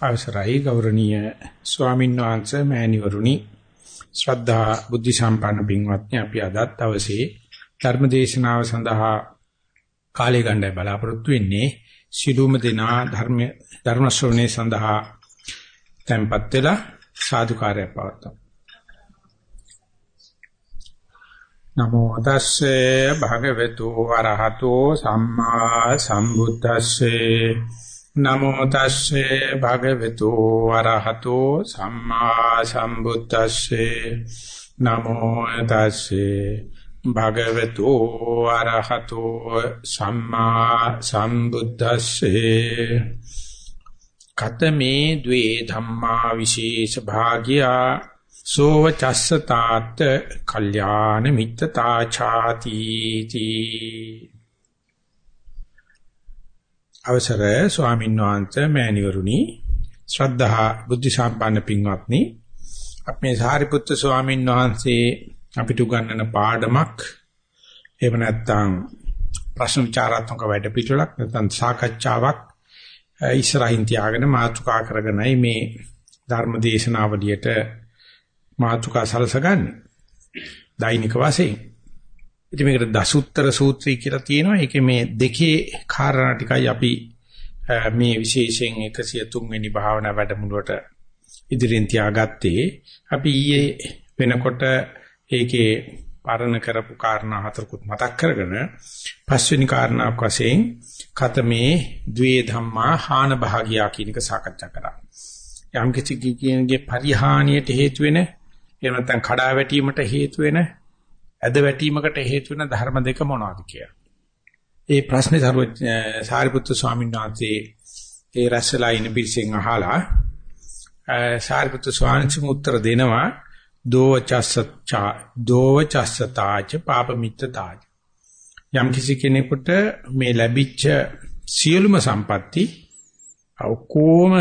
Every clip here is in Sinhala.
අවසරයි ගෞරවනීය ස්වාමීන් වහන්සේ මෑණිවරුනි. ශ්‍රද්ධා බුද්ධ සම්පන්න පින්වත්නි අපි අදත් අවසේ ධර්ම දේශනාව සඳහා කාලය ගන්නයි බලාපොරොත්තු වෙන්නේ. සිළුම දෙනා ධර්ම ධර්ම ශ්‍රවණය සඳහා tempත් වෙලා සාදුකාරය පවත්වමු. නමෝ තස්සේ භගවතු වරහතෝ සම්මා සම්බුද්දස්සේ නමෝ තස්සේ භගවතු වරහතෝ සම්මා සම්බුද්දස්සේ. නමෝ තස්සේ භගවතු වරහතෝ සම්මා සම්බුද්දස්සේ. කතමේ ද්වේ ධම්මා විශේෂ භාග්‍යා. සෝව චස්ස තාත් කල්යාණ මිත්තතා ඡාති තී අවසර ස්වාමීන් වහන්සේ මෑණිවරුනි ශ්‍රද්ධා බුද්ධ සම්පන්න පින්වත්නි. අපේ සාරිපුත්‍ර ස්වාමීන් වහන්සේ අපිට උගන්වන පාඩමක් එහෙම නැත්නම් ප්‍රශ්න විචාරාත්මක වැඩ පිළිවෙලක් නැත්නම් සාකච්ඡාවක් ඉස්සරහින් තියාගෙන මාතෘකා කරගෙනයි මේ ධර්ම දේශනාවලියට මාතෘකා සලසගන්නේ. දෛනික වශයෙන්. ඉතින් මේකට දසුත්තර සූත්‍රය කියලා තියෙනවා. ඒකේ මේ දෙකේ කාරණා ටිකයි අපි මේ විශේෂයෙන් 103 වෙනි භාවනා වැඩමුළුවට ඉදිරියෙන් තියාගත්තේ. අපි ඊයේ වෙනකොට ඒකේ පරණ කරපු කාරණා හතරකුත් මතක් කරගෙන පස්වෙනි කාරණාවක් වශයෙන් කතමේ ද්වේ ධම්මා හාන භාගියා කියන එක සාකච්ඡා කරා. යම් කිසි කෙනෙකුගේ පරිහානියට හේතු වෙන එහෙම නැත්නම් කඩා වැටීමට හේතු වෙන ඇද වැටීමකට හේතු වෙන ධර්ම දෙක මොනවද කියලා. ඒ ප්‍රශ්නේ සාරිපුත්තු ස්වාමීන් වහන්සේ ඒ රැස්සලා ඉන පිළිසෙන් අහලා සාරිපුත්තු ස්වාමීන් උත්තර දෙනවා දෝවචස්සචා දෝවචස්සතාච පාපමිත්තතාච යම් කිසි කෙනෙකුට මේ ලැබිච්ච සියලුම සම්පatti ඔක්කොම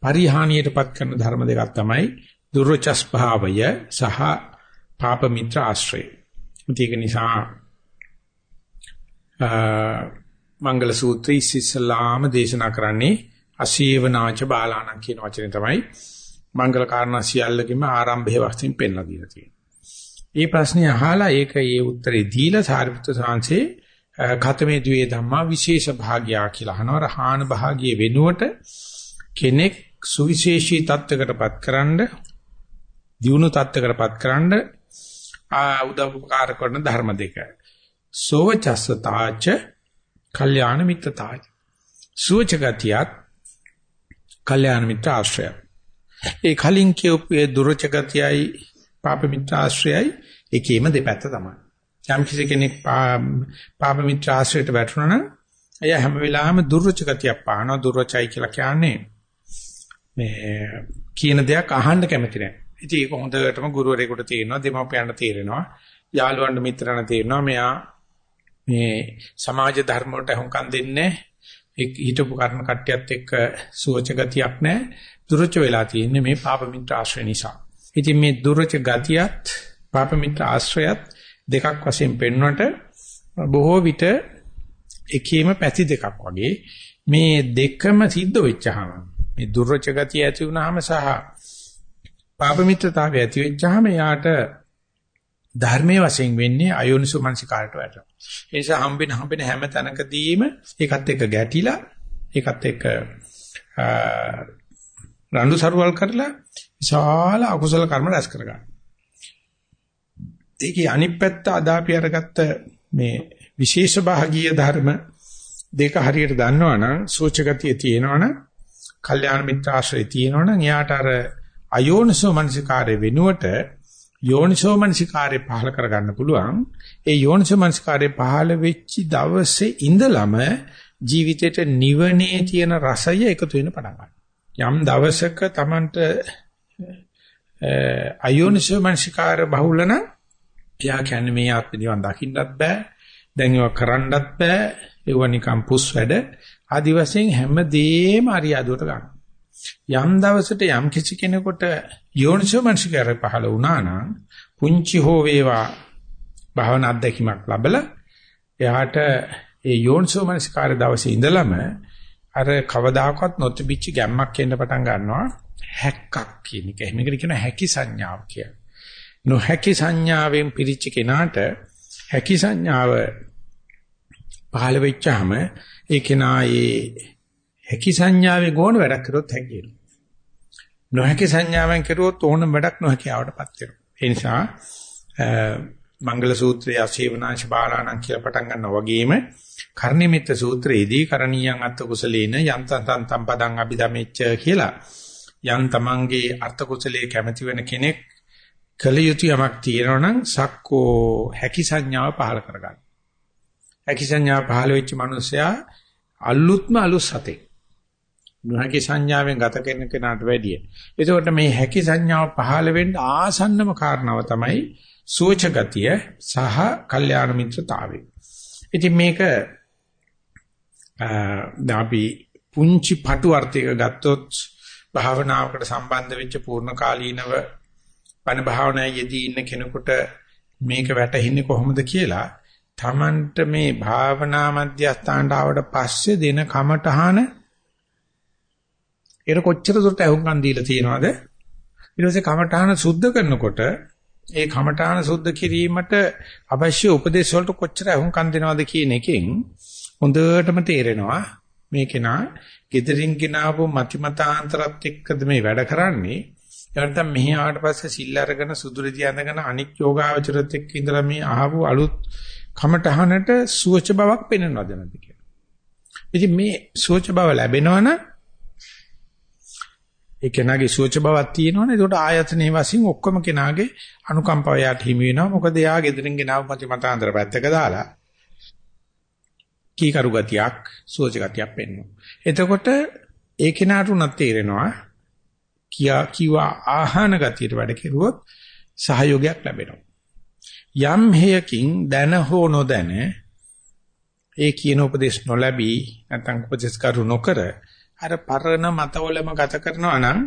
පරිහානියටපත් කරන ධර්ම දෙකක් තමයි දුර්වචස් භාවය සහ පාප මිත්‍ර ආශ්‍රය. ඒක නිසා මංගල සූත්‍රය ඉස්සෙල්ලාම දේශනා කරන්නේ අසීවනාච බාලාණන් කියන වචනේ තමයි මංගල කාරණා සියල්ලකම ආරම්භයේ වශයෙන් පෙන්ලා දීලා තියෙන්නේ. මේ ප්‍රශ්නේ අහලා ඒක ඒ උත්තරේ දීලා සාරිපුත්‍ර සාංශේ ඛතමේ ද්වේ ධම්මා විශේෂ භාග්‍යා කියලා අහනවා. රහාන භාග්‍යයේ වෙනුවට කෙනෙක් සුවිශේෂී தත්වයකටපත් කරන්න දියුණු தත්වයකටපත් කරන්න උදව් උපකාර කරන ධර්ම දෙක. සෝවචස්සතාච කල්යාණ මිත්‍රතාච. සුවචගතියත් කල්යාණ මිත්‍ර ආශ්‍රය. ඒ කලින් කියපු ඒ දුරචගතියයි පාප මිත්‍ර ආශ්‍රයයි එකේම දෙපැත්ත තමයි. යම් කිසි කෙනෙක් පාප මිත්‍ර ආශ්‍රයයට වැටුණා නම් එය හැම වෙලාවෙම දුර්චගතියක් පානවා දුර්චයි කියලා කියන්නේ මේ කියන දෙයක් අහන්න කැමති නැහැ. ඉතින් ඒක හොඳටම ගුරුවරයෙකුට තේරෙනවා, දෙමව්පියන්ට තේරෙනවා, යාළුවන්ට මිත්‍රාන්ට තේරෙනවා මෙයා මේ සමාජ ධර්ම වලට හුඟක් දෙන්නේ හිටපු කර්ම කට්ටියත් එක්ක සුවච ගතියක් නැහැ. දුරච වෙලා තියෙන්නේ මේ පාප මිත්‍ර ආශ්‍රය නිසා. ඉතින් මේ දුරච ගතියත් පාප මිත්‍ර ආශ්‍රයත් දෙකක් වශයෙන් පෙන්වන්නට බොහෝ විට එකේම පැති දෙකක් වගේ මේ දෙකම සිද්ධ වෙච්චහම මේ දුර්වච ගතිය ඇති වුනහම සහ පාප මිත්‍රතාවය ඇති වෙච්චාම යාට ධර්මයේ වශයෙන් වෙන්නේ අයෝනිසෝ මනසිකාරට වැටෙනවා. ඒ නිසා හම්බෙන හම්බෙන හැම තැනකදීම ඒකත් එක්ක ගැටිලා ඒකත් එක්ක රණ්ඩු සරුවල් කරලා විශාල අකුසල කර්ම රැස් කරගන්නවා. ඒකේ අනිත් පැත්ත අදාපි අරගත්ත මේ විශේෂ භාගීය ධර්ම දෙක හරියට දන්නවනම් සෝචගතිය තියෙනවනම් කල්යාණ මිත්‍රාශ්‍රය තියෙනවනම් එයාට අර අයෝනිසෝ මනසිකාරය වෙනුවට යෝනිසෝ මනසිකාරය පහල කරගන්න පුළුවන්. ඒ යෝනිසෝ මනසිකාරය පහල වෙච්ච දවසේ ඉඳලම ජීවිතේට නිවනේ තියෙන රසය එකතු වෙන පටන් යම් දවසක Tamanට අයෝනිසෝ මනසිකාර බහුල නම් එයා කියන්නේ මේ ආත්ම නිවන් දකින්නත් බෑ. දැන් ඒවා කරන්නත් බෑ. ඒව නිකන් පුස් වැඩ. ආදි වශයෙන් හැමදේම අරියාදුවට ගන්නවා. යම් දවසට යම් කිසි කෙනෙකුට යෝනිසෝ මනසිකාරය පහළ වුණා නම් පුංචි හෝ වේවා භාවනා අත්දැකීමක් ලැබලා එයාට ඒ යෝනිසෝ මනසිකාරය දවසේ ඉඳලම අර කවදාකවත් නොතිබිච්ච ගැම්මක් එන්න පටන් ගන්නවා හැක්කක් කියන එක. එහෙම එකට කියන හැකි සංඥාව කියලා. නොහැකි සංඥාවෙන් පිරිච්ච කෙනාට හැකි සංඥාව පහළ වෙච්චාම ඒ කෙනා ඒ හැකි සංඥාවේ ගෝණ වැඩක් කරොත් හැකියි. නොහැකි සංඥාවෙන් කරුවොත් ඕනම වැඩක් නොහැකියාවටපත් වෙනවා. ඒ නිසා මංගල සූත්‍රයේ අසේවනාංශ බාලාණන් කියලා පටන් ගන්නවා වගේම කර්ණිමිත්ත සූත්‍රයේදී කරණීයන් අත්ත කුසලේන යන්තං තං පදං අභිදමෙච්ච කියලා යන් තමන්ගේ අර්ථ කුසලයේ කැමති වෙන කෙනෙක් කල යුතු යමක් තියෙනවා නම් සක්කෝ හැකි සංඥාව පහල කරගන්න. හැකි සංඥාව පහල වෙච්ච මිනිසයා අලුත්ම අලුත් සතේ. නොහැකි සංඥාවෙන් ගත කරන කෙනාට වැඩිය. එතකොට මේ හැකි සංඥාව පහල වෙන්න ආසන්නම කාරණාව තමයි සුවච ගතිය සහ කල්යාණ මිත්‍රතාවය. ඉතින් මේක අපි පුංචි පටු අර්ථයක ගත්තොත් භාවනාවකට සම්බන්ධ වෙච්ච පූර්ණ කාලීනව පණ භාවනාවේ යෙදී ඉන්න කෙනෙකුට මේක වැටහෙන්නේ කොහොමද කියලා Tamanට මේ භාවනා මධ්‍යස්ථානට ආවට පස්සේ දෙන කමටහන ඒක කොච්චර දුරට අහුම්කම් දීලා තියෙනවද? ඊට පස්සේ කමටහන සුද්ධ කරනකොට ඒ කමඨාන සුද්ධ කිරීමට අවශ්‍ය උපදේශ වලට කොච්චර අහුම්කම් දෙනවද කියන එකෙන් හොඳටම තේරෙනවා. මේ කෙනා gedirin ගෙනාවු මතිමතාන්තරත් එක්කද මේ වැඩ කරන්නේ? එනත්තම් මෙහි ආවට පස්සේ සිල් අරගෙන සුදුරිදී අඳගෙන අනික් යෝගාවචරත් එක්ක ඉඳලා මේ අහපු අලුත් කමඨහනට සුවච බවක් පෙන්වනවද නැද්ද කියලා. ඉතින් මේ සුවච බව ලැබෙනවනම් ඒ කෙනාගේ සුවච බවක් තියෙනවනේ. ඒකට ආයතනයේ වශයෙන් ඔක්කොම කෙනාගේ අනුකම්පාව යාට හිමි වෙනවා. මොකද එයා ගෙදරින් ගෙනාව මත මතාන්තර පැත්තක දාලා කීකරු ගතියක් සුවච ගතියක් පෙන්වනවා. එතකොට ඒ කෙනාට උනත් තේරෙනවා කියා කිවා ආහන ගතියට වැඩ කෙරුවොත් සහයෝගයක් ලැබෙනවා. යම් හේයකින් දැන හෝ නොදැන ඒ කියන උපදේශ නොලැබී නැත්නම් උපදේශ කරු නොකර අර පරණ මතවලම ගත කරනවා නම්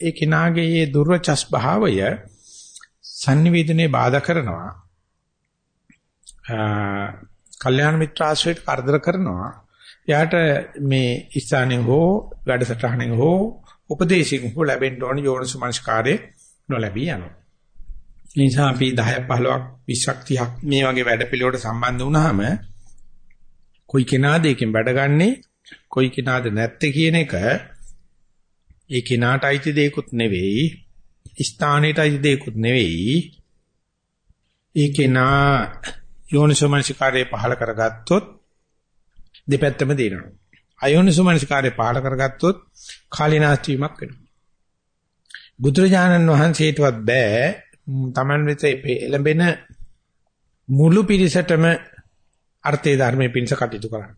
ඒ කෙනාගේ මේ දුර්වචස් භාවය sannivedanaye බාධා කරනවා. කල්යාණ මිත්‍ර ආශ්‍රයයට කරදර කරනවා. එයාට මේ ස්ථානෙ හෝ වැඩසටහනෙ හෝ උපදේශික හෝ ලැබෙන්න ඕන යෝනිසමංස්කාරේ නොලැබී යනවා. ඒ නිසා අපි 10ක් 15ක් 20ක් 30ක් මේ වගේ වැඩ පිළිවෙලට සම්බන්ධ වුණාම කොයි කෙනාද එකෙන් වැඩ ගන්නේ කොයි කෙනාද නැත්තේ කියන එක ඒ කෙනාට අයිති දෙයක්ුත් නෙවෙයි ස්ථානෙට අයිති දෙයක්ුත් නෙවෙයි. ඒ කෙනා යෝනිසෝමනසිකාරය පහල කරගත්තොත් දෙපැත්තම දිනනවා. අයෝනිසෝමනසිකාරය පහල කරගත්තොත් කාලිනාස්ති වීමක් වෙනවා. බුදුරජාණන් වහන්සේටවත් බෑ Taman වෙත එළඹෙන මුළු පිරිසටම අර්ථේ ධර්මයේ පිණිස කටයුතු කරන්න.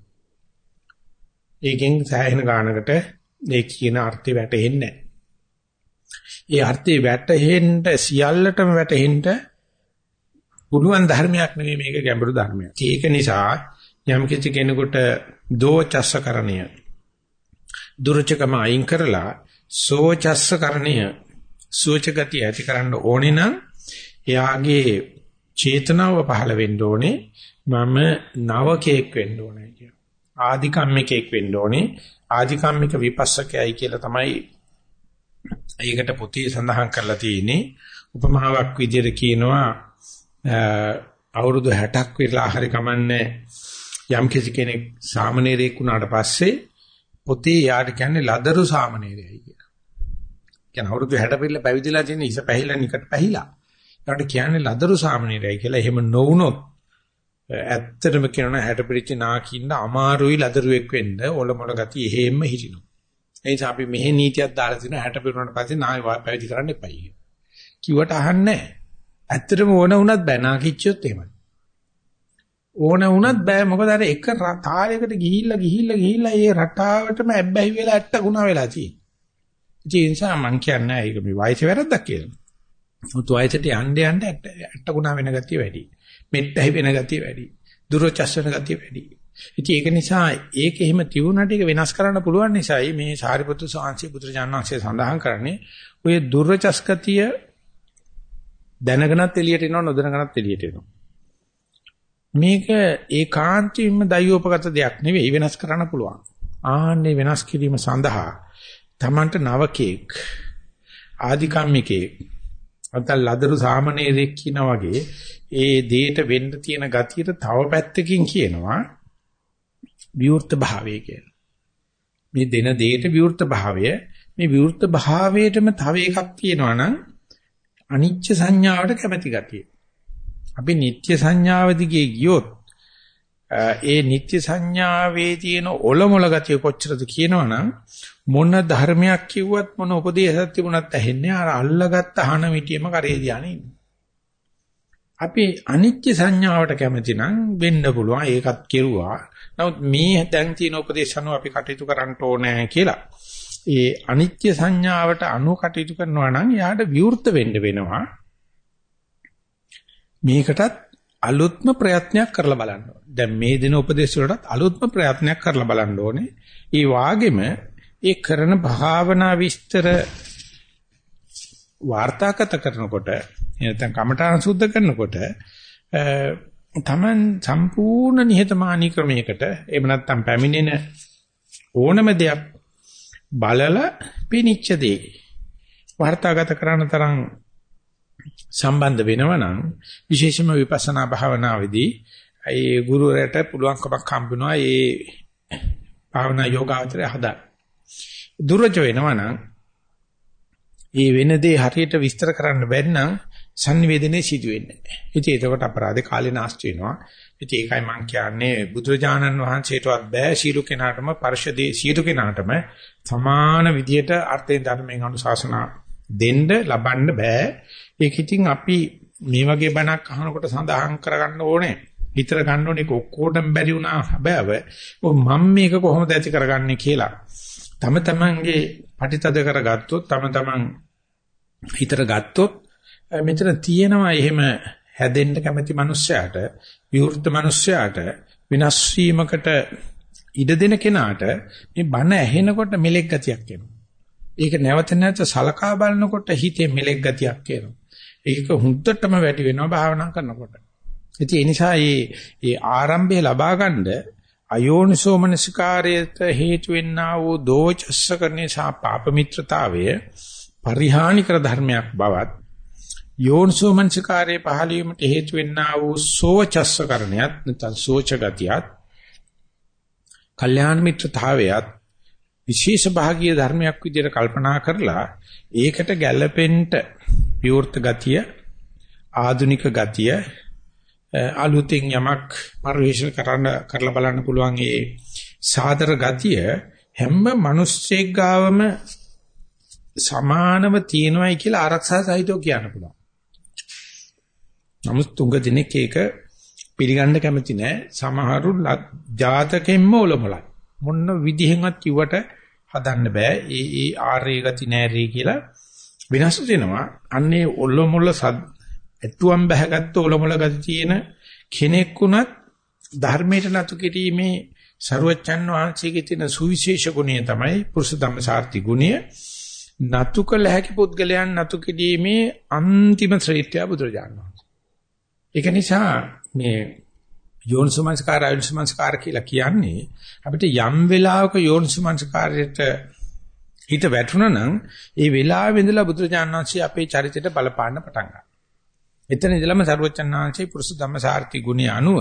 ඒකෙන් සෑහෙන ගානකට මේ කියන අර්ථය වැටහෙන්නේ නැහැ. ඒ අර්ථය වැටහෙන්න සියල්ලටම වැටහෙන්න පුළුවන් ධර්මයක් නෙවෙයි මේක ගැඹුරු ධර්මයක්. ඒක නිසා යම් කිසි කෙනෙකුට දෝචස්සකරණය දුර්චකම අයින් කරලා සෝචස්සකරණය සෝචගතිය ඇති කරන්න ඕනේ නම් එයාගේ චේතනාව පහළ වෙන්න ඕනේ මම නවකෙක් වෙන්න ඕනේ කියලා. ආධිකම්මිකෙක් වෙන්න ඕනේ. ආධිකම්මික විපස්සකයයි කියලා තමයි ඒකට පොතේ සඳහන් කරලා තියෙන්නේ. උපමාවක් විදිහට කියනවා අවුරුදු 60ක් විතර හරි කමන්නේ යම් කිසි කෙනෙක් සාමණේරයෙක් වුණාට පස්සේ පොතේ යාට කියන්නේ ලදරු සාමණේරයයි කියලා. කියන්නේ අවුරුදු 60 පිළිලා පැවිදිලා තියෙන ඉස පැහිලා නිකට පැහිලා. යාට කියන්නේ ලදරු සාමණේරයයි කියලා. එහෙම නොවුනොත් ඇත්තටම කියනවා හැට පිටිච්ච නාකින්න අමාරුයි ලදරුවෙක් වෙන්න ඔලොමල ගතිය එහෙම්ම හිටිනවා. ඒ නිසා අපි මෙහි නීතියක් දාලා තිනවා හැට පිරුණාට පස්සේ නාය පැවිදි කරන්න එපයි. කිව්වට අහන්නේ ඇත්තටම ඕන වුණත් බෑ නාකිච්චොත් එහෙමයි. ඕන වුණත් බෑ මොකද අර එක තාලයකට ගිහිල්ලා ගිහිල්ලා ගිහිල්ලා ඒ රටාවටම ඇබ්බැහි වෙලා ඇට්ට ගුණා වෙලා තියෙන්නේ. ඒ නිසා මං කියන්නේ ඒක මේ වයස වැරද්දක් කියලා. මුතු වයසට යන්න යන්න ඇට්ට ගුණා වෙන ගතිය වැඩි. මෙට්ටයි වෙන ගතිය වැඩි. දුරචස් වෙන ගතිය වැඩි. ඉතින් ඒක නිසා ඒක එහෙම තියුණාට ඒක වෙනස් කරන්න පුළුවන් නිසායි මේ සාරිපුත්තු සාංශි පුත්‍රජානන් වහන්සේ සඳහන් කරන්නේ ඔය දුර්චස් ගතිය දැනගෙනත් එළියට එනවා නොදැනගෙනත් එළියට එනවා. මේක ඒකාන්තයෙන්ම දයෝපගත දෙයක් නෙවෙයි වෙනස් කරන්න පුළුවන්. ආන්නේ වෙනස් කිරීම සඳහා Tamanට නවකෙක් ආධිකම්මිකෙක් අතල් ලදරු සාමණේරෙක් කියනා වගේ ඒ දෙයට වෙන්න තියෙන ගතියට තව පැත්තකින් කියනවා විවෘත භාවය කියලා. මේ දෙන දෙයට විවෘත භාවය මේ විවෘත භාවයටම තව එකක් තියෙනවා නම් අනිච්ච සංඥාවට කැමැති ගතිය. අපි නිත්‍ය සංඥාව දිගේ ගියොත් ඒ නිත්‍ය සංඥාවේ තියෙන ඔලොමොල ගතිය කොච්චරද කියනවනම් මොන ධර්මයක් කිව්වත් මොන උපදේශයක් තිබුණත් ඇහෙන්නේ අර අල්ලගත්ත අහන මිටියම කරේ ධානය ඉන්නේ. අපි අනිත්‍ය සංඥාවට කැමති නම් වෙන්න පුළුවන් ඒකත් කෙරුවා. නමුත් මේ දැන් තියෙන උපදේශ අනුව අපි කටයුතු කරන්න ඕනේ කියලා. ඒ අනිත්‍ය සංඥාවට අනුව කටයුතු කරනවා නම් යාට විවෘත වෙන්න වෙනවා. මේකටත් අලුත්ම ප්‍රයත්නයක් කරලා බලන්න ඕනේ. දැන් මේ දින උපදේශ වලටත් අලුත්ම ප්‍රයත්නයක් කරලා බලන්න ඕනේ. ඒ වාගෙම ඒ කරන භාවනා විස්තර වාර්තාගත කරනකොට නැත්නම් කමඨාන සුද්ධ කරනකොට තමන් සම්පූර්ණ නිහතමානී ක්‍රමයකට එහෙම නැත්නම් පැමිණෙන ඕනම දෙයක් බලලා පිනිච්ච දේ වාර්තාගත කරන තරම් සම්බන්ධ වෙනවා නම් විශේෂම විපස්සනා භාවනාවේදී ඒ ගුරුවරයාට පුළුවන්කමක් හම්බුනවා ඒ භාවනා යෝගාවචරය හදා. දුර්වච වෙනවා නම් ඒ වෙන දේ හරියට විස්තර කරන්න බැරි නම් sannivedanaye සිදු වෙන්නේ නැහැ. ඉතින් ඒකට අපරාධේ කාලේ නාස්ති වෙනවා. ඉතින් ඒකයි මම කියන්නේ බුදුරජාණන් වහන්සේටවත් බෑ සීල කෙනාටම පරිශදේ සීල කෙනාටම සමාන විදියට අර්ථයෙන් ධර්මයෙන් අනුශාසනා දෙන්න ලබන්න බෑ. ඒක ඉතින් අපි මේ වගේ බණක් අහනකොට සඳහන් කරගන්න ඕනේ. හිතර ගන්න ඕනේ ඔක්කොටම බැරි වුණා හැබෑව. මම මේක කොහොමද ඇති කරගන්නේ කියලා. තම තමන්ගේ පටිතද කරගත්තොත් තම තමන් හිතර ගත්තොත් මෙතන තියෙනවා එහෙම හැදෙන්න කැමති මිනිස්සයාට විවෘත මිනිස්සයාට විනාශ වීමකට ඉඩ දෙන කෙනාට මේ බණ ඇහෙනකොට මෙලෙක් ගතියක් එනවා. ඒක නැවත නැවත සලකා බලනකොට හිතේ මෙලෙක් ගතියක් එනවා. ඒක හුද්දටම වැඩි වෙනවා භාවනා කරනකොට. ඉතින් ඒ නිසා මේ මේ ආරම්භය ලබා ගන්න අයෝනිසෝ මනසිකාරයට හේතු වෙන්නා වූ දෝචස්සකරණේ සහ පාප මිත්‍රතාවය පරිහානි කර ධර්මයක් බවත් යෝනිසෝ මනසිකාරයේ පහළ වීමට හේතු වෙන්නා වූ සෝචස්සකරණයත් නැත්නම් සෝච ගතියත් කල්යාණ මිත්‍රතාවයත් විශේෂ භාගීය ධර්මයක් විදිහට කල්පනා කරලා ඒකට ගැළපෙන්න විවෘත ගතිය ආධුනික ගතිය අලුතින් යමක් පරිශන කරන්න කරලා බලන්න පුළුවන් ඒ සාදර ගතිය හැම මිනිස්සෙක් ගාවම සමානව තියෙනවයි කියලා ආරක්ෂා සහිතව කියන්න පුළුවන්. නමුත් තුඟ දිනක ඒක පිළිගන්න කැමති නෑ. සමහරු ජාතකෙම්ම ඔලොමලයි. මොන විදිහෙන්වත් කිව්වට හදන්න බෑ. ඒ ඒ ආර්ය ගති නෑරී කියලා විනාශ වෙනවා. අන්නේ ඔලොමොල ඇතුම් බහගත්ත ඔලොමල ගති තියෙන කෙනෙක් වුණත් ධර්මයට නතු කිරීමේ ਸਰුවචන් වහන්සේගේ තියෙන සුවිශේෂ ගුණය තමයි පුරුෂ ධම්මසාර්ථි ගුණය. නතු කළ හැකි පුද්ගලයන් නතු කිරීමේ අන්තිම ශ්‍රේෂ්ඨය බුදුරජාණන් වහන්සේ. ඒක නිසා මේ යෝනිසමංස්කාර අයෝනිසමංස්කාර කියලා කියන්නේ අපිට යම් වෙලාවක යෝනිසමංස්කාරයට හිත වැටුණා නම් ඒ වෙලාවෙ ඉඳලා බුදුරජාණන් වහන්සේ අපේ චරිතයට බලපාන්න පටන් ගන්නවා. එතන ඉඳලම සරුවචනාංශේ පුරුෂ ධම්මසාර්ථි ගුණය අනුව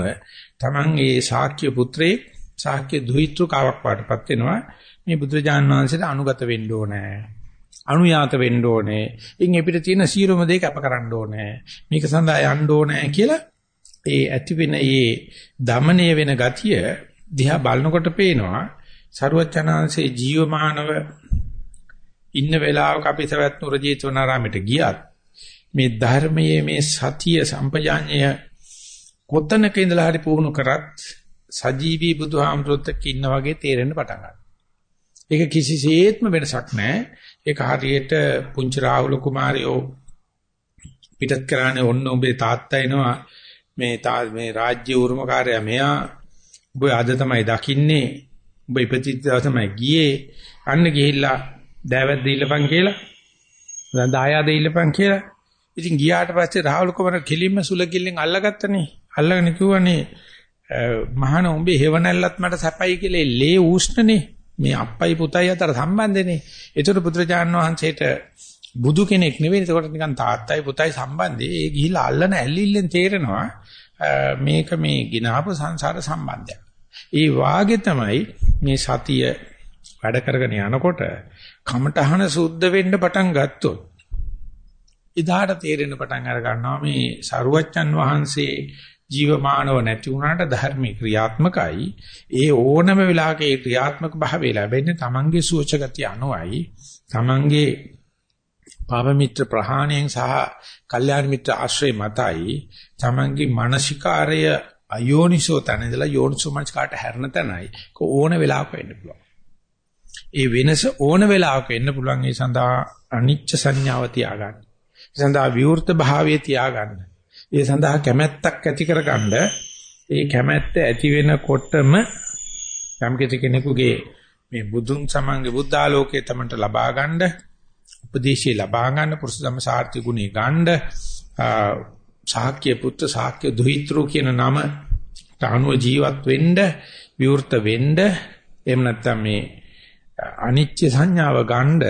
තමන් ඒ ශාක්‍ය පුත්‍රේ ශාක්‍ය දුහිතෘකාවක් වඩපත් වෙනවා මේ බුදුරජාණන් වහන්සේට අනුගත වෙන්න ඕනේ අනුයාත වෙන්න ඕනේ ඉන් අපිට තියෙන සීරම දෙක අප කරන්න ඕනේ මේක සඳහා යන්න ඕනේ කියලා ඒ ඇති වෙන ඒ දමණය වෙන ගතිය දිහා බලනකොට පේනවා සරුවචනාංශේ ජීවමානව ඉන්න වෙලාවක අපි සවැත් නුර ජීතවනාරාමයට ගියත් මේ ධර්මයේ මේ සතිය සම්පජාඤ්ඤය කොතනක ඉඳලා හරි පුහුණු කරත් සජීවී බුදුහාමුදුරුවෝ ඉන්න වගේ තේරෙන්න පටන් ගන්නවා. ඒක කිසිසේත්ම වෙනසක් නැහැ. ඒක හරියට පුංචි රාහුල කුමාරයෝ පිටත් කරානේ ඔන්න ඔබේ තාත්තා එනවා. මේ මේ රාජ්‍ය උරුමකාරයා මෙයා. ඔබ අද තමයි දකින්නේ. ඔබ ඉපදිච්ච දවස් තමයි ගියේ. අන්න ගිහිල්ලා දෑවැද්ද ඉල්ලපන් කියලා. දැන් දායාද ඉල්ලපන් කියලා. ඉතින් ගියාට පස්සේ රාහුල කුමාර කෙලින්ම සුලකිල්ලෙන් අල්ලගත්තනේ. අල්ලගෙන කිව්වනේ මහාන උඹේ හේවණල්ලත් මට සැපයි කියලා ලේ ඌෂ්ණනේ. මේ අප්පයි පුතයි අතර සම්බන්ධනේ. ඒතර පුත්‍රජාන් වහන්සේට බුදු කෙනෙක් නෙවෙයි. ඒකට නිකන් තාත්තයි පුතයි සම්බන්ධේ. ඒ ගිහිලා අල්ලන ඇල්ලිල්ලෙන් තේරෙනවා මේක මේ ගිනාපු සංසාර සම්බන්ධයක්. ඒ වාගේ තමයි මේ සතිය වැඩ කරගෙන යනකොට කමඨහන සුද්ධ වෙන්න පටන් ගත්තොත් ඉදාට තේරෙන පටන් අර ගන්නවා මේ සරුවච්චන් වහන්සේ ජීවමානව නැති වුණාට ධර්මී ක්‍රියාත්මකයි. ඒ ඕනම වෙලාවක ඒ ක්‍රියාත්මක භාවය ලැබෙන්නේ Tamange සුවචගතිය අනුවයි. Tamange පාප මිත්‍ර ප්‍රහාණයෙන් සහ කල්යාණ මිත්‍ර ආශ්‍රය මතයි. Tamange මානසිකාරය අයෝනිසෝ තැන ඉඳලා යෝනිසෝ මනස්කාට හැරෙන තැනයි. ඕන වෙලාවක වෙන්න පුළුවන්. ඒ වෙනස ඕන වෙලාවක වෙන්න පුළුවන්. ඒ සඳහා අනිච්ච සංඥාව තියාගන්න. ඒ සඳහා විවෘත භාවයේ තියාගන්න. ඒ සඳහා කැමැත්තක් ඇති කරගන්න. ඒ කැමැත්ත ඇති වෙනකොටම යම් කෙනෙකුගේ මේ බුදුන් සමංගේ බුද්ධාලෝකයේ තමන්ට ලබා ගන්න උපදේශය ලබා ගන්න පුරුෂ ධම්ම සාර්ථි ගුණේ ගන්න ශාක්‍ය පුත්‍ර ශාක්‍ය දුහිතෘ කියන නම තානුව ජීවත් වෙන්න විවෘත වෙන්න එහෙම නැත්නම් මේ අනිච්ච සංඥාව ගන්න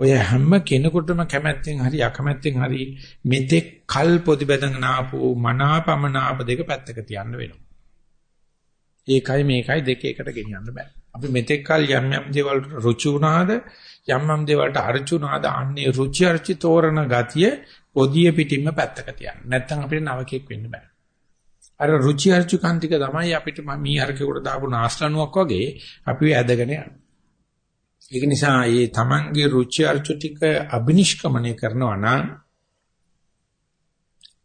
ඔය හැම කෙනෙකුටම කැමැත්තෙන් හරි අකමැත්තෙන් හරි මෙතෙක් කල් ප්‍රතිබදගෙන ආපු මනාපමනාප දෙක පැත්තක තියන්න වෙනවා. ඒකයි මේකයි දෙක එකට ගෙනියන්න බෑ. අපි මෙතෙක් කල් යම් යම් දේවල් රුචි වුණාද යම් යම් දේවල්ට අරුචි වුණාද අන්නේ රුචි අරුචි තෝරන ගතිය පොදිය පිටින්ම පැත්තක තියන්න. නැත්තම් අපිට නවකෙක් වෙන්න බෑ. අර රුචි අරුචි කාන්තික තමයි අපිට මී හරකේකට දාපු නාස්ලනුවක් වගේ අපි ඇදගෙන යන්නේ. ඒක නිසා මේ තමන්ගේ රුචි අරුචි ටික අබිනිෂ්ක්‍මණය කරනවා නම්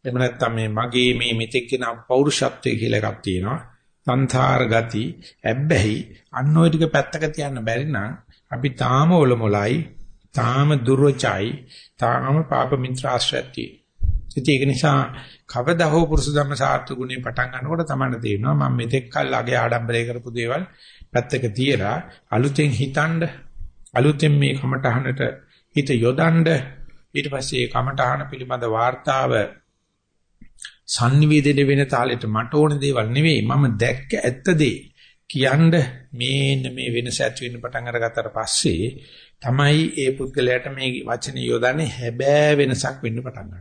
එහෙම නැත්නම් මේ මගේ මේ මෙතෙක් කියන පෞරුෂත්වය කියලා එකක් තියෙනවා. සංසාර ගති, ඇබ්බැහි අන්න ওই ටික පැත්තක තියන්න බැරි නම් අපි තාම ඔලොමලයි, තාම දුර්වචයි, තාම පාප මිත්‍ර ආශ්‍රයති. ඒක නිසා කවදා හෝ පුරුෂ ධම්ම සාර්ථක ගුණේ පටන් ගන්නකොට තමයි තේරෙනවා මම මෙතෙක් කල් අගේ ආඩම්බරය කරපු දේවල් පැත්තක තියලා අලුතෙන් හිතනද අලුතෙන් මේ කමඨහනට හිත යොදන්න ඊට පස්සේ ඒ කමඨහන පිළිබඳ වார்த்தාව සංනිවේදනය වෙන තාලෙට මට ඕන දේවල් නෙවෙයි. මම දැක්ක ඇත්ත දේ කියන්න මේන්න මේ වෙනස ඇති වෙන්න පටන් අරගත්තට පස්සේ තමයි ඒ පුද්ගලයාට මේ වචනේ යොදන්නේ හැබෑ වෙනසක් වෙන්න පටන්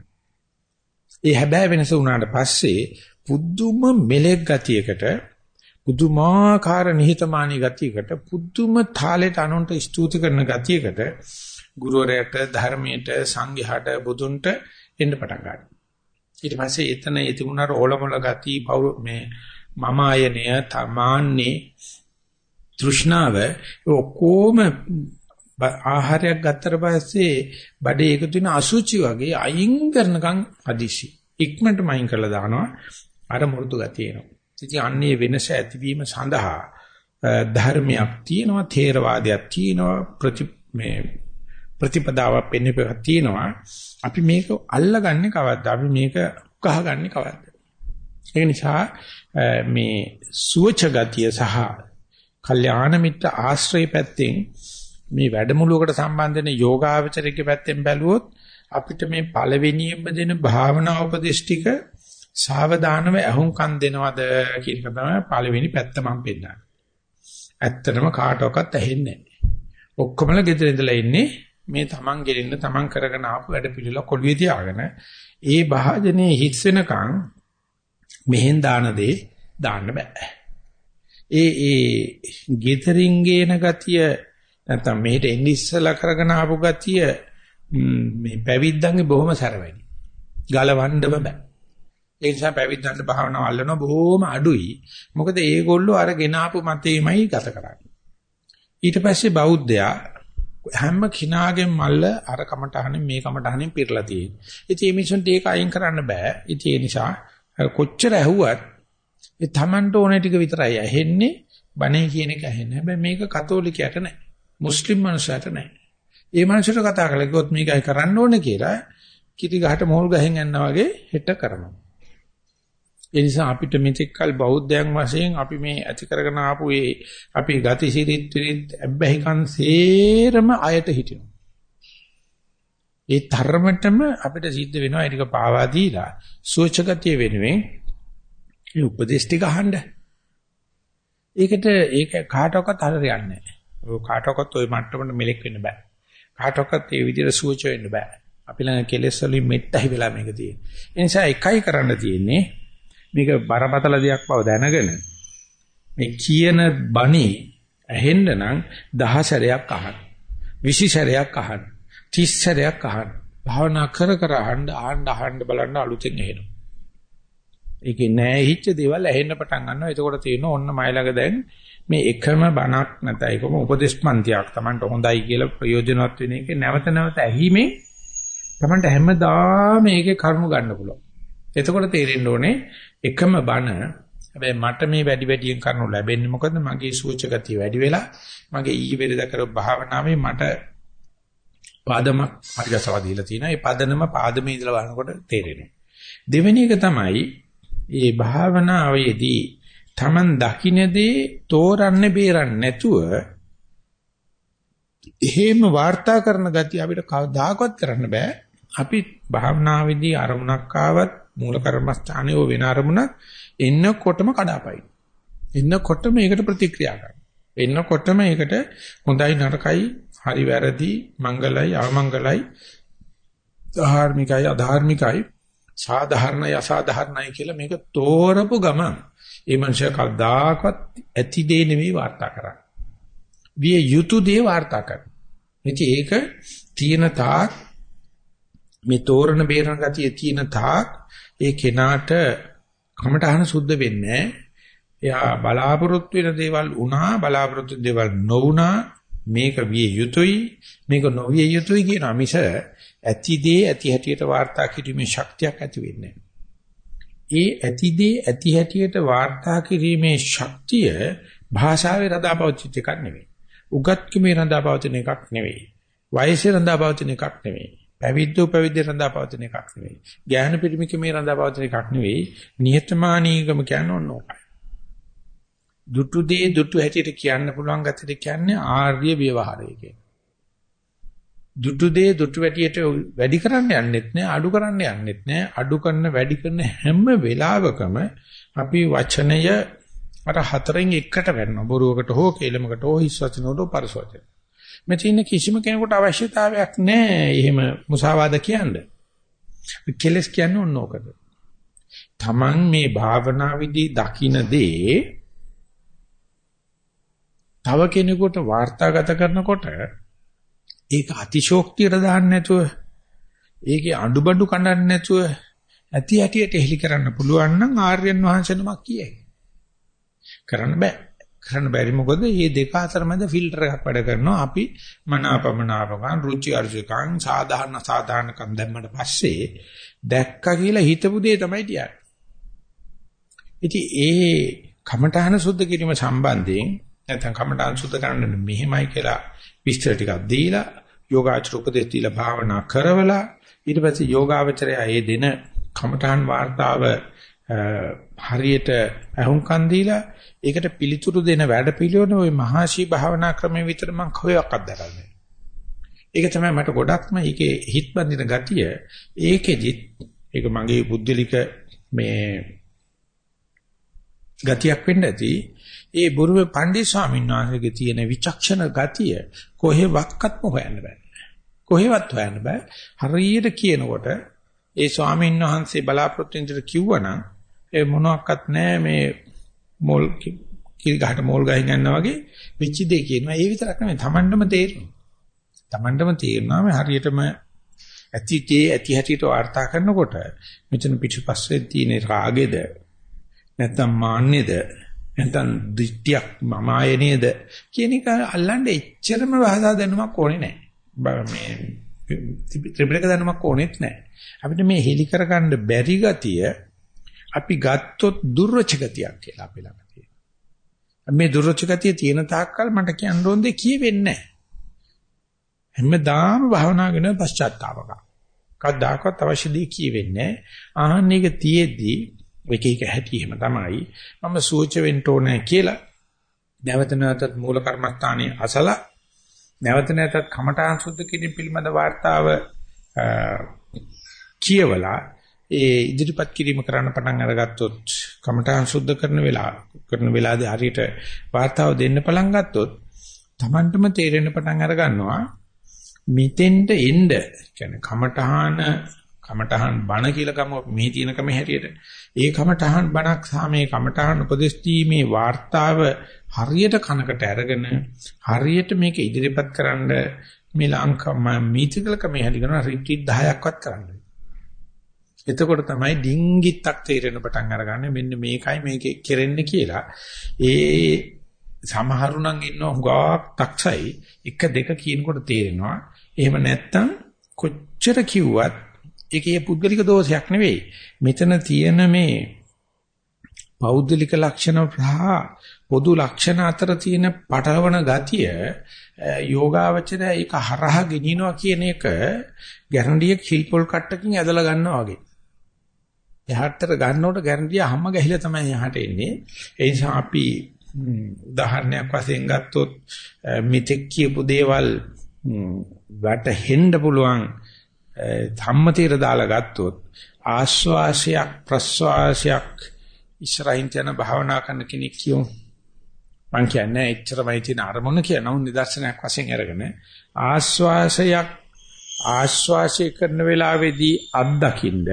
ඒ හැබෑ වෙනස වුණාට පස්සේ පුදුම මෙලෙක් ගතියකට පුදුමාකාර නිහතමානී ගතියකට පුදුම තාලෙට අනුන්ට ස්තුති කරන ගතියකට ගුරුවරයාට ධර්මයට සංඝයාට බුදුන්ට එන්න පටන් ගන්නවා. ඊට පස්සේ එතන එතිමුණාර ඕලමල ගති මේ මම ආයනය තමාන්නේ තෘෂ්ණාව ඔක්කොම ආහාරයක් ගත්තට පස්සේ බඩේ එකතු වෙන අසුචි වගේ අයින් කරනකම් අදිශි ඉක්මනට මයින් කරලා දානවා. අර මෘදු ගතිය එනවා. ඉතින් අන්නේ වෙනස ඇතිවීම සඳහා ධර්මයක් තියෙනවා ථේරවාදයක් තියෙනවා ප්‍රති මේ ප්‍රතිපදාවක් පෙන්වපක් තියෙනවා. අපි මේක අල්ලගන්නේ කවද්ද? අපි මේක උකහාගන්නේ කවද්ද? ඒ නිසා මේ සුවච ගතිය සහ කල්යාණ මිත්‍ර ආශ්‍රය පැත්තෙන් මේ වැඩමුළුවකට සම්බන්ධ වෙන යෝගාවචරික පැත්තෙන් බැලුවොත් අපිට මේ පළවෙනියෙන්ම දෙන භාවනා උපදේශ ටික සාවධානව අහුම්කම් දෙනවද කියන එක තමයි පළවෙනි පැත්ත මම පෙන්නන්නේ. ඇත්තටම කාටවත් ඇහෙන්නේ නැහැ. ඔක්කොමලා ගෙදර ඉඳලා ඉන්නේ මේ Taman ගෙලින්න Taman කරගෙන ආපු වැඩ පිළිල කොළුවේ තියාගෙන ඒ භාජනේ හිස් වෙනකන් මෙහෙන් දාන දේ දාන්න බෑ. ඒ ඒ ගෙදරින් ගේන ගතිය නැත්නම් මෙහෙට එන්නේ ඉස්සලා කරගෙන ආපු ගතිය මේ පැවිද්දන්ගේ බොහොම සැර වැඩි. ගලවන්නම බෑ. ඒ නිසා පැවිද්දන්ට භාවනාව අල්ලන බොහොම අඩුයි. මොකද ඒගොල්ලෝ අර ගෙනාපු මතේමයි ගත කරන්නේ. ඊට පස්සේ බෞද්ධයා හැම කිනාගෙන් මල්ල අර කමටහනින් මේ කමටහනින් පිරලා තියෙන්නේ. ඉතින් මේ මිනිසුන්ට ඒක අයින් කරන්න බෑ. ඉතින් ඒ නිසා කොච්චර ඇහුවත් ඒ Tamanට ඕනේ ටික විතරයි ඇහෙන්නේ. බණේ කියන එක ඇහෙන්නේ. හැබැයි මේක කතෝලිකයට නෑ. මුස්ලිම් මනුස්සයට නෑ. ඒ මනුස්සයට කතා කළා කිව්වොත් මේකයි කරන්න ඕනේ කියලා කිරි ගහට මෝල් ගහෙන් යනවා වගේ හෙට කරනවා. ඒ නිසා අපිට මෙතෙක්කල් බෞද්ධයන් වශයෙන් අපි මේ ඇති කරගෙන ආපු ඒ අපි ගති සිරිත් විරිත් අබ්බැහිකන් සේරම අයට හිටිනවා. ඒ ධර්මතම අපිට සිද්ධ වෙනවා ඒක පාවා දීලා සෝචගතිය වෙනුවෙන් ඒ උපදේශ ටික අහන්න. ඒකට ඒක කාටවත් හරියන්නේ නැහැ. ඔය කාටවත් ওই මට්ටමට මෙලෙක් වෙන්න බෑ. කාටවත් ඒ විදිහට සූච වෙන්න බෑ. අපි ළඟ කෙලෙස් වලින් මෙට්ටයි වෙලා මේක තියෙන්නේ. ඒ නිසා එකයි කරන්න තියෙන්නේ මේක බරපතල දෙයක් බව දැනගෙන මේ කියන බණේ ඇහෙන්න නම් දහ සැරයක් අහන්න. 20 සැරයක් අහන්න. 30 සැරයක් අහන්න. භාවනා කර කර අහන්න ආන්න අහන්න බලන්න අලුතෙන් එනවා. ඒකේ නෑ හිච්ච දේවල් ඇහෙන්න පටන් ගන්නවා. එතකොට තියෙනවා ඔන්න මයිලඟ දැන් මේ එකම බණක් නැත්නම් ඒකම උපදේශපන්තියක් Tamanට හොඳයි කියලා ප්‍රයෝජනවත් වෙන එක නැවත නැවත ඇහිමේ Tamanට හැමදාම මේකේ කරුණු ගන්න පුළුවන්. එතකොට තේරෙන්න ඕනේ එකම බණ හැබැයි මට මේ වැඩි වැඩියෙන් කරුණු ලැබෙන්නේ මොකද මගේ සූචකතිය වැඩි වෙලා මගේ ඊ වෙලද කර භාවනාවේ මට පාදමක් හරිගසවා දීලා තියෙනවා. ඒ පදනම පාදමේ ඉඳලා බලනකොට තේරෙනවා. දෙවෙනි එක තමයි මේ භාවනාවේදී Taman දකින්නේ තෝරන්නේ බේරන්නේ නැතුව එහෙම වාර්තා කරන ගතිය අපිට කවදාකවත් කරන්න බෑ. අපි භාවනාවේදී අරමුණක් ආවත් මූල කර්මස්ථානයේ වෙන අරමුණක් එන්නකොටම කඩාපයි. එන්නකොටම ඒකට ප්‍රතික්‍රියා කරනවා. එන්නකොටම ඒකට හොඳයි නරකයි හරි වැරදි මංගලයි අවමංගලයි ධාර්මිකයි අධාර්මිකයි සාධාරණයි අසාධාරණයි කියලා මේක තෝරපු ගමන් ඒ මනුෂයා කවදාකවත් ඇති දේ නෙමෙයි වාර්තා කරන්නේ. විය යුතු දේ වාර්තා කරනවා. ඉතින් ඒක තියෙන තාක් මේ තෝරන බේරන ගතිය තියෙන තාක් ඒ කෙනාට කමටහන සුද්ධ වෙන්නේ එයා බලාපොරොත්තු වෙන දේවල් වුණා බලාපොරොත්තු දේවල් නොවුණා මේක විය යුතුයි මේක නොවිය යුතුයි කියන මිස ඇති දේ ඇති හැටියට වාර්තා කිරීමේ ශක්තියක් ඇති වෙන්නේ ඒ ඇති දේ ඇති හැටියට වාර්තා කිරීමේ ශක්තිය භාෂාවේ රඳාපවතින එකක් නෙවෙයි. උගත්කමේ රඳාපවතින එකක් නෙවෙයි. වයසේ රඳාපවතින එකක් නෙවෙයි. පැවිද්දෝ පැවිද්ද රඳාපවතින එකක් නෙවෙයි. ඥාන පිරිමිකමේ රඳාපවතින එකක් නෙවෙයි. නිහතමානීකම කියන්නේ ඕන ඕකයි. දුටු දේ දුටු හැටියට කියන්න පුළුවන් ගැතට කියන්නේ ආර්ය ව්‍යවහාරය කියන. දුටු දේ දුටු හැටියට වැඩි කරන්න යන්නෙත් නෑ අඩු කරන්න යන්නෙත් නෑ. අඩු කරන වැඩි කරන හැම වෙලාවකම අපි වචනය අර හතරෙන් එකට වෙනවා බොරුවකට හෝ කේලමකට හෝ හිස් වචනකට හෝ පරස වචන. මෙතන කිසිම කෙනෙකුට අවශ්‍යතාවයක් නෑ එහෙම මුසාවාද කියන්න. කෙලස් කියන්නේ ඕනෝකද. Taman මේ භාවනා විදි දකින්න දේ තව කෙනෙකුට වාර්තාගත කරනකොට ඒක අතිශෝක්තියට දාන්න නැතුව ඒකේ අඬබඩු කඩන්න නැතුව ඇති ඇටියට එලි කරන්න පුළුවන් නම් ආර්යයන් වහන්සේ නමක් කියයි. කරන්න බෑ. කරන්න බැරි මොකද මේ දෙක අතර මැද ෆිල්ටර් එකක් වැඩ කරනවා අපි මනාපමනාපකම් රුචි අරුචිකම් සාධාරණ සාධාරණකම් දැම්මට පස්සේ දැක්කා කියලා හිතපු දේ තමයි කියන්නේ. ඒ කමඨහන සුද්ධ කිරීම සම්බන්ධයෙන් නැත්නම් කමඨහන සුද්ධ කරන්න මෙහෙමයි කියලා විස්තර ටිකක් දීලා යෝගාචර උපදේශ දීලා භාවනා කරවලා ඊට පස්සේ යෝගාචරය ඒ දෙන කමඨහන් වார்த்தාව හරියට අහුම්කන් දීලා ඒකට පිළිතුරු දෙන වැඩ පිළිවෙල ওই මහාශී භාවනා ක්‍රමයේ විතර මම කොහොයක් අත්දකන්නේ. ඒක තමයි මට ගොඩක්ම ඒකේ හිත් බඳින ගතිය ඒකෙදිත් ඒක මගේ බුද්ධලික මේ ගතියක් වෙන්න ඇති ඒ බුරුමේ පණ්ඩිත ස්වාමීන් වහන්සේගේ තියෙන විචක්ෂණ ගතිය කොහෙවත්ක්ම හොයන්න බෑ. කොහෙවත් හොයන්න බෑ. හරියට කියනකොට ඒ ස්වාමීන් වහන්සේ බලාපොරොත්තු වෙන කිව්වනම් ඒ මොනවත් නැහැ මේ මොල් කිරි ගහට මොල් ගහින් යනවා වගේ වෙච්ච දෙය කියනවා. ඒ විතරක් නෙමෙයි Tamandම තේරෙනවා. Tamandම තේරෙනවා මේ හරියටම ඇති තේ ඇති හැටියට වාර්තා කරනකොට මෙතන පිටිපස්සේ තියෙන රාගෙද නැත්නම් මාන්නේද නැත්නම් දෘෂ්ටියක් මම ආයේ නේද කියන එක අල්ලන්නේ එච්චරම භාෂා දැනුමක් ඕනේ නැහැ. මේ ත්‍රිපිටක දැනුමක් ඕනෙත් නැහැ. අපිට මේ හෙලි කරගන්න බැරි ගතිය අපි ගත්තොත් දුර්වච ගතියක් කියලා අපි ළඟ තියෙනවා. මේ දුර්වච ගතිය තියෙන තාක්කල් මට කියන්න ඕන දෙයක් කියෙන්නේ නැහැ. හැමදාම භවනා කරන පශ්චාත්තාවක. කවදාකවත් අවශ්‍ය දෙයක් කියෙන්නේ නැහැ. ආහන්න එක තියේදී එක එක හැටි එහෙම තමයි. මම සූච වෙන්න ඕනේ කියලා නැවත නැවතත් මූල කර්මස්ථානයේ අසලා නැවත නැවතත් කමඨාන් සුද්ධ කිරීම පිළිබඳ වார்த்தාව කියවලා ඒ ඉදිරිපත් කිරීම කරන්න පටන් අරගත්තොත් කමඨාන් සුද්ධ කරන වෙලාව කරන වෙලාවදී හරියට වාතාව දෙන්න පටන් ගත්තොත් Tamanටම තේරෙන පටන් අර ගන්නවා මිතෙන්ට එන්න කියන්නේ කමඨාන කමඨහන් බණ කියලා කම මේ තියෙන කම හැටියට. ඒ කමඨහන් බණක් සාමේ කමඨහන් උපදෙස් දීමේ වார்த்தාව හරියට කනකට අරගෙන හරියට මේක ඉදිරිපත් කරන්න මේ ලංකා මීතිකල කම හැටි කරන රිට්‍රීට් 10ක්වත් කරන්න එතකොට තමයි ඩිංගිත්තක් තේරෙන පටන් අරගන්නේ මෙන්න මේකයි මේකේ කෙරෙන්නේ කියලා. ඒ සමහරු නම් ඉන්නවා හුඟක් තක්සයි එක දෙක කියනකොට තේරෙනවා. එහෙම නැත්තම් කොච්චර කිව්වත් ඒකේ පුද්ගලික දෝෂයක් නෙවෙයි. මෙතන තියෙන මේ පෞද්ගලික ලක්ෂණ සහ පොදු ලක්ෂණ අතර තියෙන පටලවන ගතිය යෝගාවචරය ඒක හරහා ගෙනිනවා කියන එක ගැරන්ඩිය කිල්පොල් කට්ටකින් ඇදලා ගන්නවා වගේ. එහාටතර ගන්නකොට ගැරන්ඩිය හැම ගහිලා තමයි එහාට එන්නේ. ඒ නිසා අපි උදාහරණයක් වශයෙන් ගත්තොත් මිත්‍යක් කියපු දේවල් වැටහෙන්න පුළුවන් ධම්මතීර දාලා ගත්තොත් ආස්වාසයක් ප්‍රස්වාසයක් ඉස්සරහින් යන භාවනා කරන කෙනෙක් කියමු මං කියන්නේ එච්චරමයි තියෙන අරමුණ කියනවා නිදර්ශනයක් වශයෙන් අරගෙන ආස්වාසයක් ආස්වාසය කරන වෙලාවේදී අත්දකින්න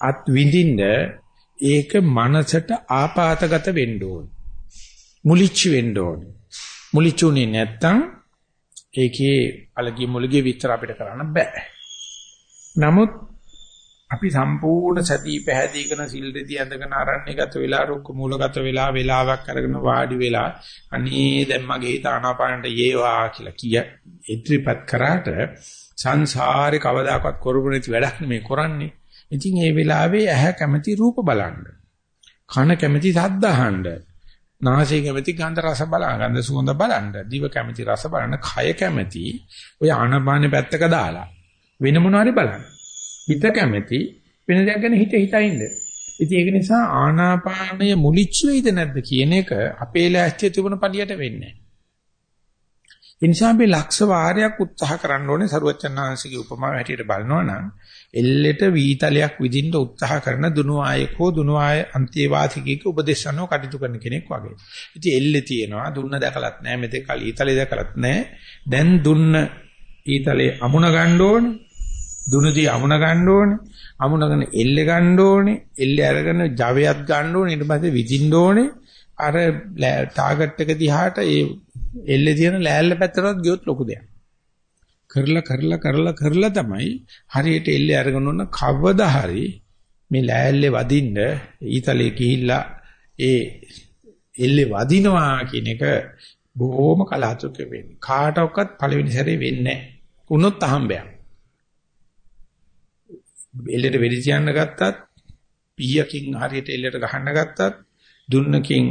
අත් විඳින්න ඒක මනසට ආපాతගත වෙන්න ඕන. මුලිච්ච වෙන්න ඕන. මුලිච්චුනේ නැත්තම් ඒකේ අලගිය මුලගේ විතර අපිට කරන්න බෑ. නමුත් අපි සම්පූර්ණ සතිය පැහැදී කරන සිල් දෙදී ඇඳගෙන ආරණ්‍යගත වෙලා රුක්ක මූලගත වෙලා වෙලාවක් අරගෙන වාඩි වෙලා අනේ දැන් මගේ හිත ආනාපානට යේවා කියලා කිය ඉදිරිපත් කරාට සංසාරේ කවදාකවත් කරපු නැති වැඩක් නෙමෙයි කරන්නේ. ඉතින් මේ වෙලාවේ ඇහැ කැමති රූප බලන්න. කන කැමති ශබ්ද අහන්න. නාසය කැමති ගන්ධ රස බලන්න. ගන්ධ සුවඳ බලන්න. දිව කැමති රස බලන්න. කය කැමති ඔය ආනාපානේ පැත්තක දාලා වෙන මොනවාරි බලන්න. හිත කැමැති වෙන දෙයක් ගැන හිත හිතා ඉන්න. ඉතින් ඒක නිසා ආනාපානය මුලිච්ච වෙයිද නැද්ද කියන එක අපේ ලෑස්තිය තිබුණ පළියට වෙන්නේ නැහැ. ඒ නිසා අපි ලක්ෂ වාරයක් උත්සාහ කරන්න ඕනේ සරුවචනාංශිකේ උපමාව හැටියට බලනවා නම් එල්ලෙට වීතලයක් විදින්න උත්සාහ කරන දුනු ආයක හෝ දුනු ආය අන්තිවාසිකයක උපදේශනෝ කටයුතු කරන කෙනෙක් වගේ. ඉතින් එල්ලේ තියෙනවා දුන්න දැකලත් නැහැ මෙතේ කල ඊතලේ දැකලත් නැහැ. දැන් දුන්න ඊතලේ අමුණ ගන්න ඕනේ. දුනදී අමුණ ගන්න ඕනේ. අමුණගෙන එල්ල ගන්න ඕනේ. එල්ල අරගෙන ජවයක් ගන්න ඕනේ. ඊට පස්සේ විදින්න ඕනේ. අර ටාගට් එක දිහාට ඒ එල්ලේ තියෙන ලෑල්ල පැත්තටවත් ගියොත් ලොකු දෙයක්. කරලා කරලා කරලා කරලා තමයි හරියට එල්ලේ අරගෙන උන කවදා හරි මේ ලෑල්ලේ වදින්න ඊතලේ ගිහිල්ලා ඒ එල්ලේ වදිනවා කියන එක බොහොම කලාතුරකින් වෙන්නේ. කාටවත් පළවෙනි සැරේ වෙන්නේ නැහැ. උනොත් අහම්බයක්. එල්ලෙට වෙඩි තියන්න ගත්තත් පීයකින් හරියට එල්ලෙට ගහන්න ගත්තත් දුන්නකින්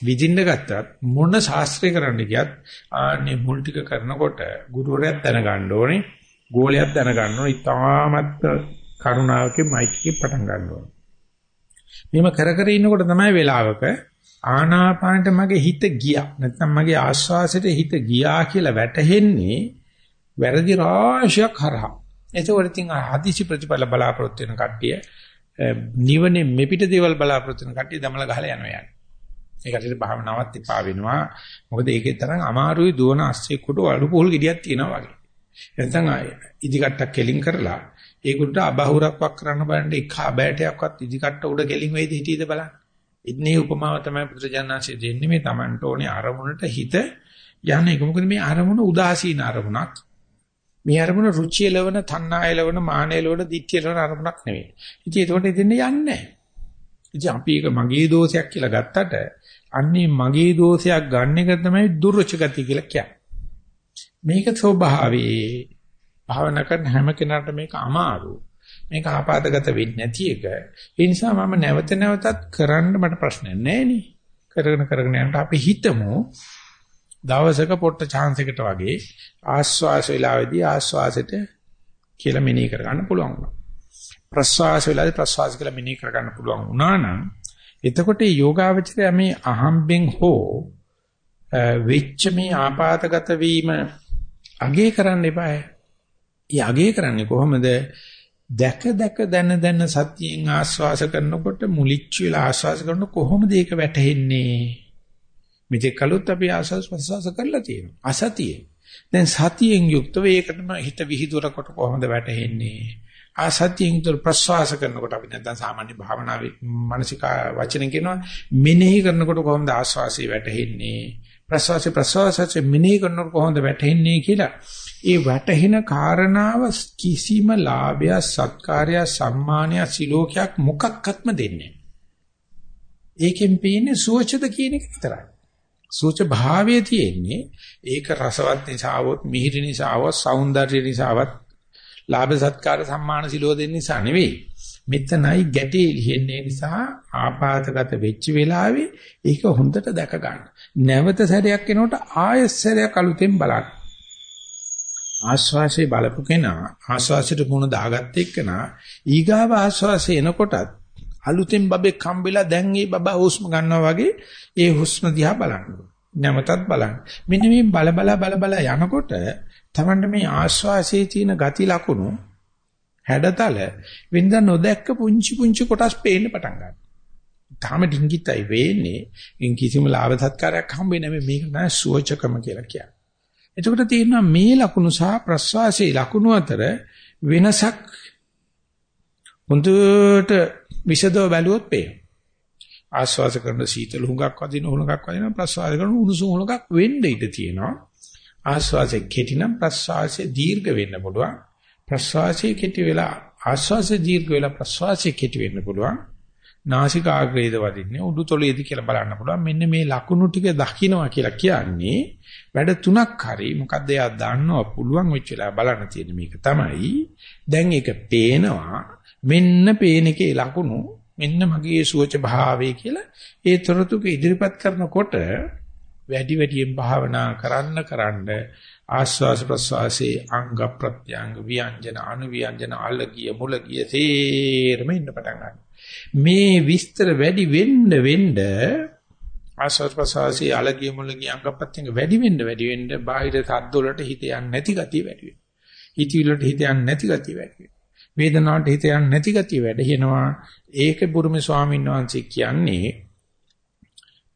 විදින්න ගත්තත් මොන ශාස්ත්‍රය කරන්න ගියත් ආන්නේ මුල් ටික කරනකොට ගුරුවරයාත් දැනගන්න ඕනේ ගෝලයක් දැනගන්න ඕනේ ඉතාමත් කරුණාවකින් මයික් එකේ පටන් ගන්න ඕනේ. මෙහෙම කර කර ඉන්නකොට තමයි වෙලාවක ආනාපානට මගේ හිත ගියා. නැත්නම් මගේ ආශ්වාසයට හිත ගියා කියලා වැටහෙන්නේ වැරදි රාශියක් හරහා. එතකොට ඉතින් හදිසි ප්‍රතිඵල බලාපොරොත්තු වෙන කට්ටිය නිවනේ මෙපිට දේවල් බලාපොරොත්තු වෙන කට්ටිය දමල ගහලා යනවා. යන්නේ. ඒකට භාවනාවත් එපා වෙනවා. මොකද ඒකේ තරම් අමාරුයි දුවන අස්සේ කොට අඩු පොල් ගෙඩියක් තියෙනවා වගේ. එතන ඉදිකට්ටක් කෙලින් කරලා ඒකට අබහුරක් වක් කරන්න බලන්න එක අබෑටයක්වත් ඉදිකට්ට උඩ කෙලින් වෙයිද හිටියද බලන්න. ඉන්නේ උපමාව තමයි පුත්‍රජානනාංශයේ දෙන්නේ මේ Tamanට ඕනේ අරමුණට හිත යන්නේ. මොකද මේ අරමුණ උදාසීන අරමුණක්. මේ අරමුණ රුචිය ලවන, තණ්හාය ලවන, මානය ලවන, ditthිය ලවන අරමුණක් නෙවෙයි. ඉතින් ඒකට ඉතින් යන්නේ නැහැ. ඉතින් අපි ඒක මගේ දෝෂයක් කියලා ගත්තට අන්නේ මගේ දෝෂයක් ගන්න එක තමයි දුර්ච ගතිය කියලා කියන්නේ. මේක ස්වභාවයේ භාවනා කරන හැම කෙනාට මේක අමාරු. මේක ආපදාගත වෙන්නේ නැති එක. ඒ නිසා මම නැවත නැවතත් කරන්න මට ප්‍රශ්නයක් නැහැ නේ. කරගෙන කරගෙන යනකොට අපි හිතමු දවසක පොට්ට chance එකට වගේ ආස්වාස වේලාවේදී ආස්වාසෙට කියලා මෙනෙහි කර ගන්න පුළුවන් වුණා. ප්‍රස්වාස වේලාවේදී ප්‍රස්වාස කියලා මෙනෙහි කර ගන්න පුළුවන් වුණා නම් එතකොට යෝගාවචරය මේ අහම්බෙන් හෝ වෙච්ච මේ ආපాతගත වීම අගේ කරන්න එපායි. ඊ අගේ කරන්නේ කොහොමද? දැක දැක දන දන සතියෙන් ආස්වාස කරනකොට මුලිච්ච වෙලා ආස්වාස කරනකොට කොහොමද ඒක වැටහෙන්නේ? මෙතෙක් කලොත් අපි ආස්වාස් ප්‍රසවාස කරලා තියෙනවා. අසතියේ. දැන් සතියෙන් යුක්තව ඒකටම හිත විහිදුරකට කොහොමද වැටෙන්නේ? ආසතියෙන් යුක්තව ප්‍රසවාස කරනකොට අපි නැත්නම් සාමාන්‍ය භාවනාවේ මානසික වචනෙන් කියනවා මෙනෙහි කරනකොට කොහොමද ආස්වාසිය වැටෙන්නේ? ප්‍රසවාසය ප්‍රසවාසය මෙනෙහි කරනකොට කොහොමද වැටෙන්නේ කියලා? ඒ වැටහෙන කාරණාව කිසිම ලාභය සත්කාරය සම්මානය සිලෝකයක් මොකක්වත්ම දෙන්නේ ඒකෙන් පේන්නේ සුවචද කියන එක විතරයි. සුවච භාවයේ තියෙන්නේ ඒක රසවත් නිසාවොත් මිහිරි නිසාවොත් సౌందර්ය නිසාවත් ලාභ සත්කාර සම්මාන සිලෝ දෙන්න නිසා නෙවෙයි මෙතනයි ගැටේ ලියන්නේ නිසා ආපాతගත වෙච්ච වෙලාවේ ඒක හොඳට දැක ගන්න. නැවත සැරයක් එනකොට ආයෙත් සැරයක් අලුතෙන් බලන්න. ආශ්වාසයේ බලපු කෙනා ආශ්වාසයට මුණ දාගත්ත එක්කනා ඊගාව ආශ්වාසය එනකොටත් අලුතෙන් බබෙක් හම්බෙලා දැන් ඒ බබා හුස්ම ගන්නවා වගේ ඒ හුස්ම දිහා බලන්න. නැවතත් බලන්න. මෙන්න මේ බල බල බල බල යනකොට තමන්ට මේ ආශ්වාසයේ තියෙන ගති ලකුණු හැඩතල වෙනද නොදැක්ක පුංචි පුංචි කොටස් පේන්න පටන් ගන්නවා. තාම ඩිංගිතයි වෙන්නේ. ඉන් කිසිම ලාභ සත්කාරයක් හම්බෙන්නේ නැහැ මේක තමයි සුවචකම කියලා කියන්නේ. එතකොට තියෙනවා මේ ලකුණු සහ ප්‍රස්වාසයේ ලකුණු අතර වෙනසක් හොඳට විෂදව බැලුවොත් පේනවා. ආස්වාස කරන සීතල හුඟක් වදින හුඟක් වදින ප්‍රස්වාස කරන උණුසුම් හුඟක් වෙන්න ඉඩ තියෙනවා. ආස්වාසයේ කෙටි නම් ප්‍රස්වාසයේ දීර්ඝ වෙන්න පුළුවන්. ප්‍රස්වාසයේ කෙටි වෙලා ආස්වාසයේ දීර්ඝ වෙලා ප්‍රස්වාසයේ කෙටි වෙන්න පුළුවන්. නාසිකාග්‍රේද වදින්නේ උඩුතොලේද කියලා බලන්න පුළුවන්. මෙන්න මේ ලකුණු ටික දකින්නවා කියලා කියන්නේ වැඩ තුනක් හරි මොකද්ද එයා දන්නවා පුළුවන් වෙච්ච වෙලාව බලන්න තියෙන මේක තමයි. දැන් ඒක පේනවා. මෙන්න පේන එකේ ලකුණු මෙන්න මගේ සුවච භාවය කියලා ඒ තොරතුරු ඉදිරිපත් කරනකොට වැඩි වැඩියෙන් භාවනා කරන්න කරන්න ආස්වාස ප්‍රස්වාසයේ අංග ප්‍රත්‍යංග ව්‍යංජන අනුව්‍යංජන අලගිය මුලගිය තේරෙම ඉන්න පටන් ගන්නවා. මේ විස්තර වැඩි වෙන්න වෙන්න ආස්වාද ප්‍රසවාසී අලගිය මුලගිය අංගපත්‍යංග වැඩි වෙන්න වැඩි වෙන්න බාහිර සද්ද වලට හිත යන්නේ නැති ගතිය වැඩි වෙනවා. හිතවිලි වලට හිත යන්නේ නැති ගතිය වැඩි වෙනවා. වේදනාවට හිත යන්නේ නැති ගතිය වැඩි වෙනවා. ඒක බුරුමේ ස්වාමීන් වහන්සේ කියන්නේ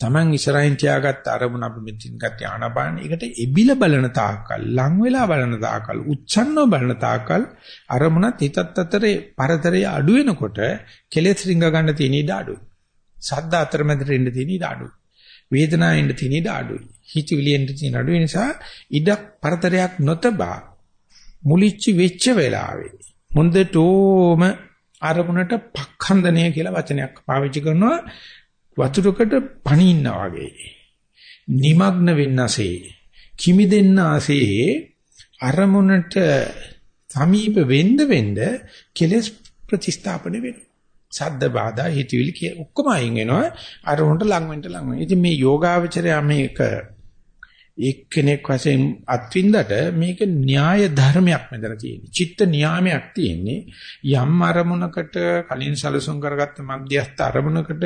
Taman ඉස්සරහින් තියාගත්ත අරමුණ අපි මෙතින් ගත්ත ආනාපාන එකට එබිල බලන තාක්කල් ලං වෙලා බලන තාක්කල් උච්ඡන්නව බලන තාක්කල් අරමුණත් හිතත් අතරේ පරතරය අඩු වෙනකොට කෙලෙස් රිංග ගන්න තියෙන ඉඩ අඩුයි. සද්ද අතරමැදට එන්න තියෙන ඉඩ අඩුයි. වේදනාවෙන් තියෙන ඉඩ අඩුයි. හිතවිලියෙන් තියෙන අඩු නිසා ඉඩක් පරතරයක් නොතබා මුලිච්ච වෙච්ච වෙලාවේ මුන්දටෝම අරමුණට පක්ඛන්දනය කියලා වචනයක් පාවිච්චි කරනවා වතුරකට පණින්නා වගේ. নিমগ্ন වෙන්නසේ කිමි දෙන්නාසේ අරමුණට සමීප වෙන්න වෙන්න කෙලස් ප්‍රතිස්ථාපන වෙනවා. සද්ද බාධා හිතවිලි කිය ඔක්කොම අයින් වෙනවා අරමුණට ලඟ වෙන්න ලඟ වෙනවා. ඉතින් මේ යෝගාවචරය මේක එක්කෙනෙක් වශයෙන් අත්විඳට මේක න්‍යාය ධර්මයක් මෙතන තියෙන්නේ. චිත්ත නියාමයක් තියෙන්නේ. යම් අරමුණකට කලින් සැලසුම් කරගත්ත මධ්‍යස්ථ අරමුණකට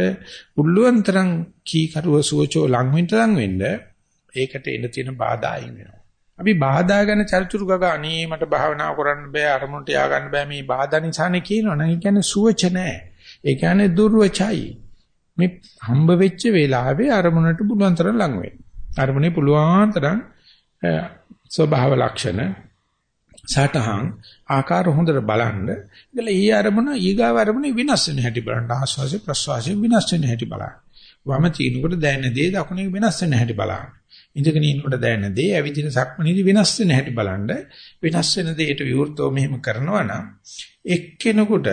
උල්ලුවන් තරම් කීකරුව සුවචෝ ලඟ වෙන්න ලඟ වෙන්න ඒකට එන තියෙන බාධා අයින් වෙනවා. අපි බාධා ගැන චරිචුරු ගග අනේ මට භාවනා කරන්න බෑ අරමුණට යා ගන්න බෑ මේ බාධා නිසානේ කියනවනේ. ඒ කියන්නේ සුවච නෑ. ඒ කියන්නේ දුර්වචයි. මේ හම්බ වෙච්ච වෙලාවේ අරමුණට පුළුවන් තරම් ලඟ වෙන්න. අරමුණේ පුළුවන් තරම් ස්වභාව ලක්ෂණ සටහන් ආකාර හොඳට බලන්න. ඒකල ඊ අරමුණ ඊගාව අරමුණ වෙනස් වෙන හැටි බලන්න. ආස්වාසේ ප්‍රස්වාසේ වෙනස් වෙන හැටි බලන්න. වම තිනකොට දැනෙන දේ දකුණේ වෙනස් වෙන හැටි බලන්න. ඉඳගෙන ඉන්නකොට දැනෙන දේ ඇවිදින සක්මනේදී වෙනස් වෙන හැටි බලන්න. වෙනස් වෙන දෙයට විවෘතව මෙහෙම කරනවා නම් එක්කෙනෙකුට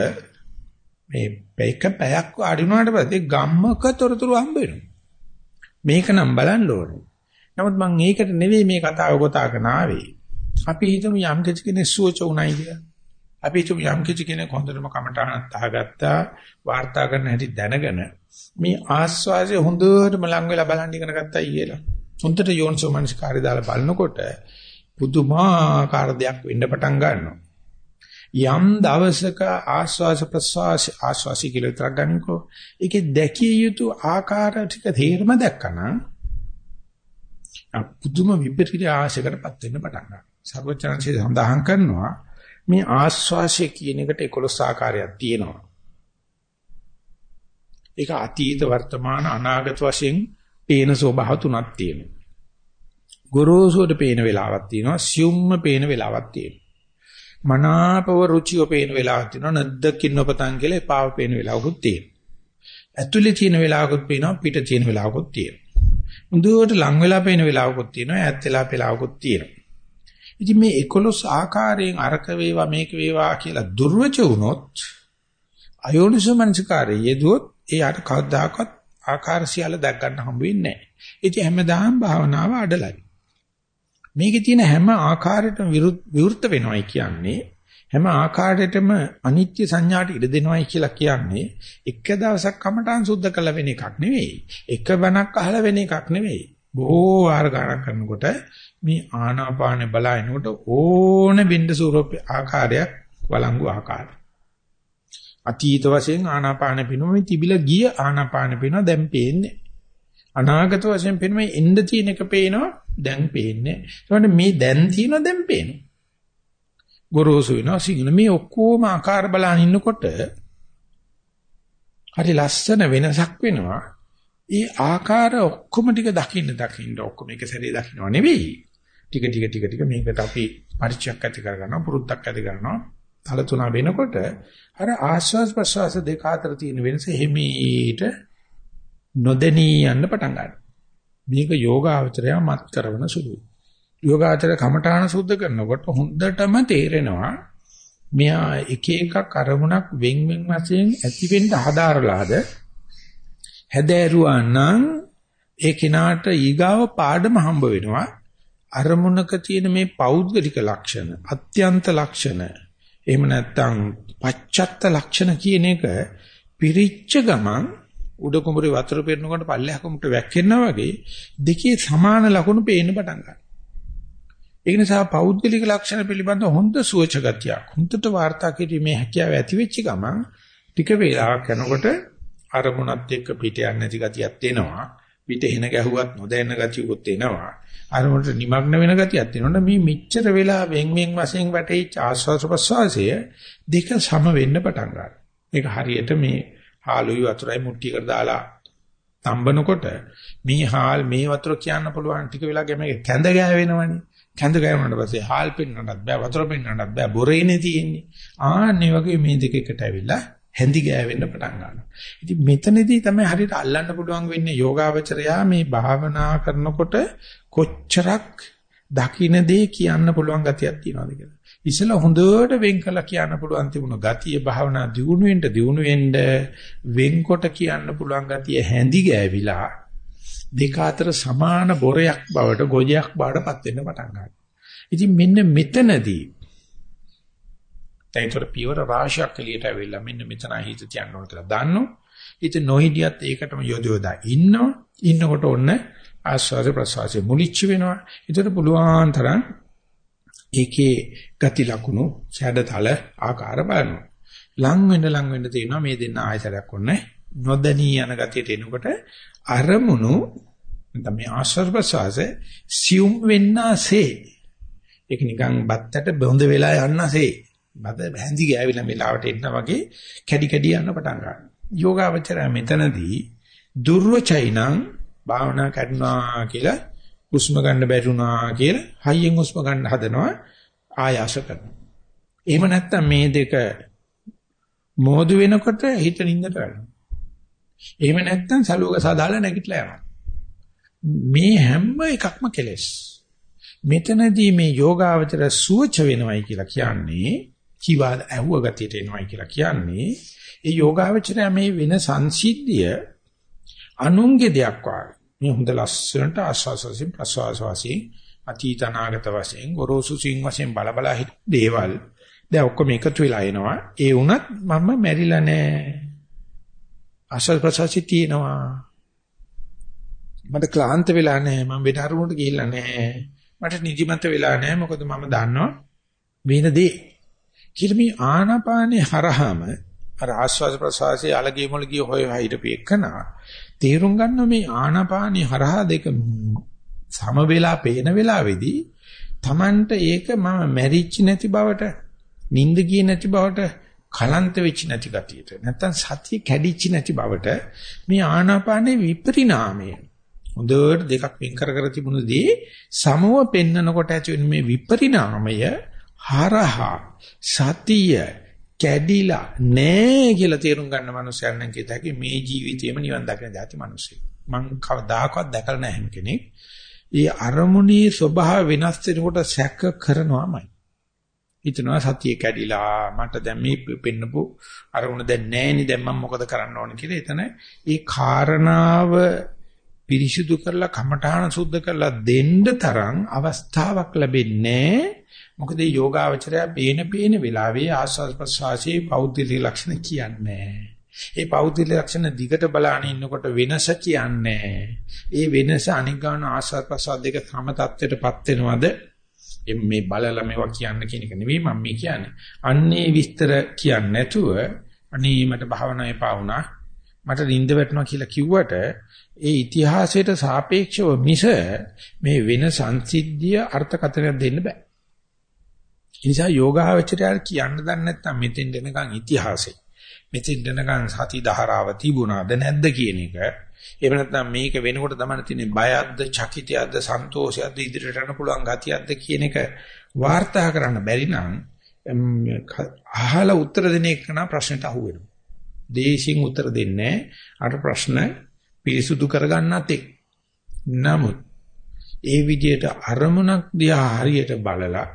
මේ එක පැයක් වාඩි වුණාට පස්සේ ගම්මක තොරතුරු හම්බ වෙනවා. මේක නම් බලන්න ඕනේ. නමුත් මම ඒකට නෙවෙයි මේ කතාව ගොතාගෙන ආවේ. අපි හිතමු යම් කිසි කෙනෙක් සුවච උණයි කියලා. අපි හිතමු යම් කිසි කෙනෙක් හොඳටම කමටහනක් අහගත්තා, වාර්තා කරන හැටි දැනගෙන මේ ආස්වාසිය හොඳටම ලං වෙලා බලන් ඉගෙන ගත්තා කියලා. හොඳට යෝන්සෝ මනස්කාරය දාලා බලනකොට පුදුමාකාර දෙයක් වෙන්න පටන් ගන්නවා. යම් දවසක ආස්වාස ප්‍රස්වාස ආස්වාසි කියලා විතරක් ගන්නකෝ. ඒකේ දැකිය යුතු ආකාර ටික තේරම දැක්කනම් පුදුම විපරීත ආශයකටපත් වෙන්න පටන් ගන්නවා. සර්වචනංශය සඳහන් කරනවා මේ ආස්වාසය කියන එකට 11 ආකාරයක් තියෙනවා. ඒක අතීත වර්තමාන අනාගත වශයෙන් පේන ස්වභාව තුනක් තියෙනවා. ගොරෝසුවට පේන වෙලාවක් තියෙනවා, සියුම්ම පේන වෙලාවක් තියෙනවා. මනාපව රුචිව පේන වෙලාවක් තියෙනවා, නැද්දකින් නොපතන් කියලා එපාව පේන වෙලාවකුත් තියෙනවා. ඇතුලේ තියෙන වෙලාවකුත් පේනවා, පිට තියෙන වෙලාවකුත් තියෙනවා. මුදුවට ලං වෙලා පේන වෙලාවකුත් තියෙනවා, ඈත් වෙලා වෙලාවකුත් තියෙනවා. ඉතින් මේ 11 ආකාරයෙන් අරක වේවා මේක වේවා කියලා දුර්වච වුණොත් අයෝනිසෝ මනසිකාරය යෙදුවොත් එයාට කවදාකවත් ආකාර සියල්ල දැක් ගන්න හම්බ වෙන්නේ නැහැ. ඉතින් හැමදාම භාවනාව අඩලයි. මේකේ තියෙන හැම ආකාරයකටම විවෘත වෙනවයි කියන්නේ හැම ආකාරයකටම අනිත්‍ය සංඥාට ඉඩ දෙනවයි කියලා කියන්නේ එක දවසක් කමටහන් සුද්ධ කළ වෙන එකක් නෙවෙයි. එක බණක් අහලා වෙන එකක් නෙවෙයි. බොහෝ වාර ගණන් කරනකොට මේ ආනාපානෙ බලනකොට ඕන බින්ද ස්වරූප ආකාරයක් වළංගු ආකාරය. අතීත වශයෙන් ආනාපාන පිනුම මේ තිබිලා ගිය ආනාපාන පිනුම දැන් පේන්නේ. අනාගත වශයෙන් පිනුම එන්න තියෙන එක පේනවා දැන් පේන්නේ. ඒකට මේ දැන් තියෙන දැන් පේනවා. ගොරෝසු වෙනවා සිංහල මේ ඔක්කොම ආකාර බලන ඉන්නකොට හරි ලස්සන වෙනසක් වෙනවා. ඒ ආකාර ඔක්කොම ටික දකින්න දකින්න ඔක්කොම එක සැරේ දකින්නව නෙවෙයි. ටික ටික ටික ටික මේකට අපි පරිචයක් ඇති කරගන්නවා පුරුද්දක් ඇති කරනවා. තල තුන වෙනකොට අර ආස්වාස් ප්‍රසවාස දෙක අතර තියෙන වෙනස හිමීට නොදෙනී යන්න පටන් ගන්නවා. මේක යෝගාචරය මත් කරන සුළුයි. යෝගාචර කමඨාන සුද්ධ කරනකොට හොඳටම තේරෙනවා මෙයා එක එකක් අරමුණක් වෙන් වෙන් වශයෙන් ඇති වෙන්න හදාරලාද හැදෑරුවා නම් ඒ කිනාට ඊගාව පාඩම හම්බ වෙනවා අරමුණක තියෙන මේ පෞද්ගලික ලක්ෂණ අත්‍යන්ත ලක්ෂණ එහෙම නැත්නම් පච්චත්ත ලක්ෂණ කියන එක පිරිච්ච ගමන් උඩ කුඹුරේ වතුර පෙරනකොට පල්ලෙහා කුඹුරට වැක්කෙනවා වගේ දෙකේ සමාන ලක්ෂණ පේන්න පටන් ගන්නවා. ඒ නිසා පෞද්ගලික ලක්ෂණ පිළිබඳ හොඳ සුවච ගතියක් හොඳට වාර්තා කිරීමේ හැකියාව ඇති වෙච්ච ගමන් ටික වේලාවක් යනකොට අරමුණත් එක්ක පිට යන්නේ නැති ගතියක් එනවා. පිට එන ගැහුවත් නොදැන්න ගතියකුත් එනවා. අරමුණට নিমগ্ন වෙන ගතියක් තියෙනවනේ මේ මෙච්චර වෙලා වෙන් වෙන් වශයෙන් වැටෙච්ච ආස්වාස ප්‍රසවාසය දෙක සම වෙන්න පටන් ගන්නවා. ඒක හරියට මේ හාලුයි වතුරයි මුට්ටියකට දාලා තම්බනකොට මේ හාල් මේ වතුර කියන්න පුළුවන් ටික වෙලා ගැමේ කැඳ ගෑවෙනවනේ. කැඳ ගෑවුනට පස්සේ හාල් පෙන්නන්නත් බෑ වතුර පෙන්නන්නත් බෑ බොරේනේ තියෙන්නේ. ආන්නේ වගේ මේ දෙක එකට ඇවිල්ලා හැඳි ගෑවෙන්න පටන් ගන්නවා. ඉතින් මෙතනදී තමයි හරියට අල්ලන්න පුළුවන් වෙන්නේ යෝගාවචරයා මේ භාවනා කරනකොට කොච්චරක් දකින්න දේ කියන්න පුළුවන් ගතියක් තියනවාද කියලා. ඉතල හොඳට වෙන් කළා කියන්න පුළුවන් තිබුණ ගතිය භාවනා දියුණු වෙන්න දියුණු වෙන්න වෙන්කොට කියන්න පුළුවන් ගතිය හැඳි ගෑවිලා දෙක අතර සමාන බොරයක් බවට ගොජයක් බවටපත් වෙන්න පටන් ගන්නවා. ඉතින් මෙන්න මෙතනදී දැන් ඒතර පියවර රාශියක් එළියට ඇවිල්ලා මෙන්න මෙතන හිත තියන්න ඕන කියලා දන්නෝ. ඉතින් නොහිටියත් ඒකටම යොදවලා ඉන්නවා. ඉන්නකොට ඔන්න ආස්වාද ප්‍රසවාසය මුලිච්ච වෙනවා. ඒතර පුළුවන් තරම් ඒකේ ගති ලකුණු ඡඩතල ආකාර බලනවා. ලං වෙන්න ලං වෙන්න තියෙනවා මේ දෙන්න ආයතරයක් ඔන්නේ නොදැනී යන ගතියට එනකොට අරමුණු නැත්නම් මේ ආස්වාද ප්‍රසවාස සියුම් වෙන්නසේ ඒක නිකන් බත්තට බොඳ වෙලා යන්නසේ බද හැඳි ගෑවිලා මෙලාවට එන්න වගේ කැඩි කැඩි යන්න පටන් ගන්නවා. යෝගාවචරය මෙතනදී දුර්වචයිනම් භාවනා කරනවා කියලා හුස්ම ගන්න බැරුණා කියලා හයියෙන් හුස්ම ගන්න හදනවා ආයාස කරනවා. එහෙම නැත්නම් මේ දෙක මෝදු වෙනකොට හිත නින්දට වැටෙනවා. එහෙම නැත්නම් සලුවක සාදාලා නැගිටලා යනවා. මේ හැම එකක්ම කෙලෙස්. මෙතනදී මේ යෝගාවචර සුවච වෙනවයි කියලා කියන්නේ කිවා ඇහුව ගතියට එනවයි කියලා කියන්නේ ඒ යෝගාවචරය මේ වෙන සංසිද්ධිය අනුන්ගේ දෙයක් වාගේ මේ හොඳ ලස්සනට ආස්වාසයෙන් ප්‍රසවාසයෙන් අතීත අනාගත වශයෙන් ගොරෝසු සිං වශයෙන් බලබලා හිට දේවල් දැන් ඔක්කොම එකතු වෙලා එනවා ඒ වුණත් මම මැරිලා නෑ ආස්වාද ප්‍රසවාසي තියෙනවා. මට ක්ලාන්ත වෙලා නෑ මම වෙන අරමුණට ගිහිල්ලා නෑ මට නිදිමත වෙලා නෑ මොකද මම දන්නවා වෙන දේ කියලා මේ ආනාපානේ හරහාම අර ආස්වාද ප්‍රසවාසයේ අලගේ මොළගේ හොය හිටපෙකන තේරුම් ගන්න මේ ආනාපානේ හරහා දෙක සම වෙලා පේන වෙලාවේදී Tamanට ඒක මම මැරිච්ච නැති බවට නිින්ද ගියේ නැති බවට කලන්ත වෙච්ච නැති ගතියට නැත්තම් සතිය කැඩිච්ච නැති බවට මේ ආනාපානේ විපරිණාමය හොඳට දෙකක් වෙන් කර කර තිබුණදී සමව පෙන්නකොට ඇති වෙන මේ විපරිණාමය හරහා සතිය කැඩිලා නෑ කියලා තේරුම් ගන්න මනුස්සයන් නම් කියත හැකි මේ ජීවිතේම නිවන් දකින જાති මිනිස්සු. මං කවදාකවත් දැකලා නැහැ හැම කෙනෙක්. ඒ අරමුණේ ස්වභාව වෙනස් වෙනකොට සැක කරනවාමයි. හිතනවා සතිය කැඩිලා මට දැන් මේ පෙන්නපු අරමුණ දැන් නැහෙනි දැන් මම මොකද කරන්න ඕන කියලා එතන ඒ කාරණාව පිරිසිදු කරලා කමඨාන සුද්ධ කරලා දෙන්න තරම් අවස්ථාවක් ලැබෙන්නේ මොකද මේ යෝගාවචරය බේන බේන වෙලාවේ ආස්වාද ප්‍රසවාසී පෞද්ගලික ලක්ෂණ කියන්නේ ඒ පෞද්ගලික ලක්ෂණ දිගට බලාන ඉන්නකොට වෙනස කියන්නේ ඒ වෙනස අනිගාන ආස්වාද ප්‍රසවාස දෙක සම තත්ත්වයටපත් වෙනවද? මේ බලලා මේවා කියන්න කියන එක නෙවෙයි මම මේ කියන්නේ. අන්නේ විස්තර කියන්නේ නැතුව අනේ මට භාවනා එපා වුණා. මට නිින්ද වැටුණා කියලා කිව්වට ඒ ඉතිහාසයට සාපේක්ෂව මිස මේ වෙන සංසිද්ධිය අර්ථකථනයක් දෙන්න බෑ. ඒ නිසා යෝගාවචරය කියන්න දන්නේ නැත්නම් මෙතෙන් දෙනකන් ඉතිහාසෙ. මෙතෙන් දෙනකන් සති ධාරාව තිබුණාද නැද්ද කියන එක එහෙම නැත්නම් මේක වෙනකොට තමයි තියෙන්නේ බයද්ද, චකිතයක්ද, සන්තෝෂයක්ද ඉදිරියට යන්න පුළුවන් ගතියක්ද කියන එක වාර්තා කරන්න බැරි නම් අහලා උත්තර දෙන එක නා ප්‍රශ්නට අහු වෙනවා. දේශින් උත්තර දෙන්නේ අර ප්‍රශ්න පිරිසුදු කරගන්නත් එක්. නමුත් ඒ විදිහට අරමුණක් දිහා හරියට බලලා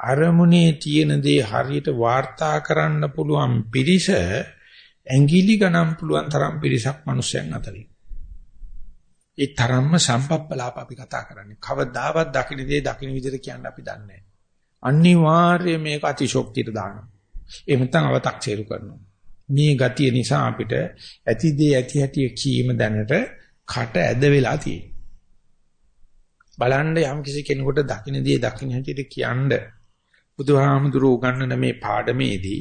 අරමුණේ තියෙන දේ හරියට වාර්තා කරන්න පුළුවන් පිරිස ඇඟිලි ගණන් පුළුවන් තරම් පිරිසක් මිනිස්යන් අතරින් ඒ තරම්ම සම්පප්පලාප අපි කතා කරන්නේ. කවදාවත් දකින්න දේ දකින්න විදිහට කියන්න අපි දන්නේ නැහැ. අනිවාර්යයෙන් මේක අතිශෝක්තියට දානවා. එහෙම නැත්නම් අව탁සේරු කරනවා. මේ ගතිය නිසා අපිට ඇති දේ ඇති හැටි කීම දැනට කට ඇද වෙලා තියෙනවා. බලන්න යම් කිසි කෙනෙකුට දකින්න දේ දකින්න හැටියට කියන්න බුදුහාමුදුරුවෝ උගන්වන මේ පාඩමේදී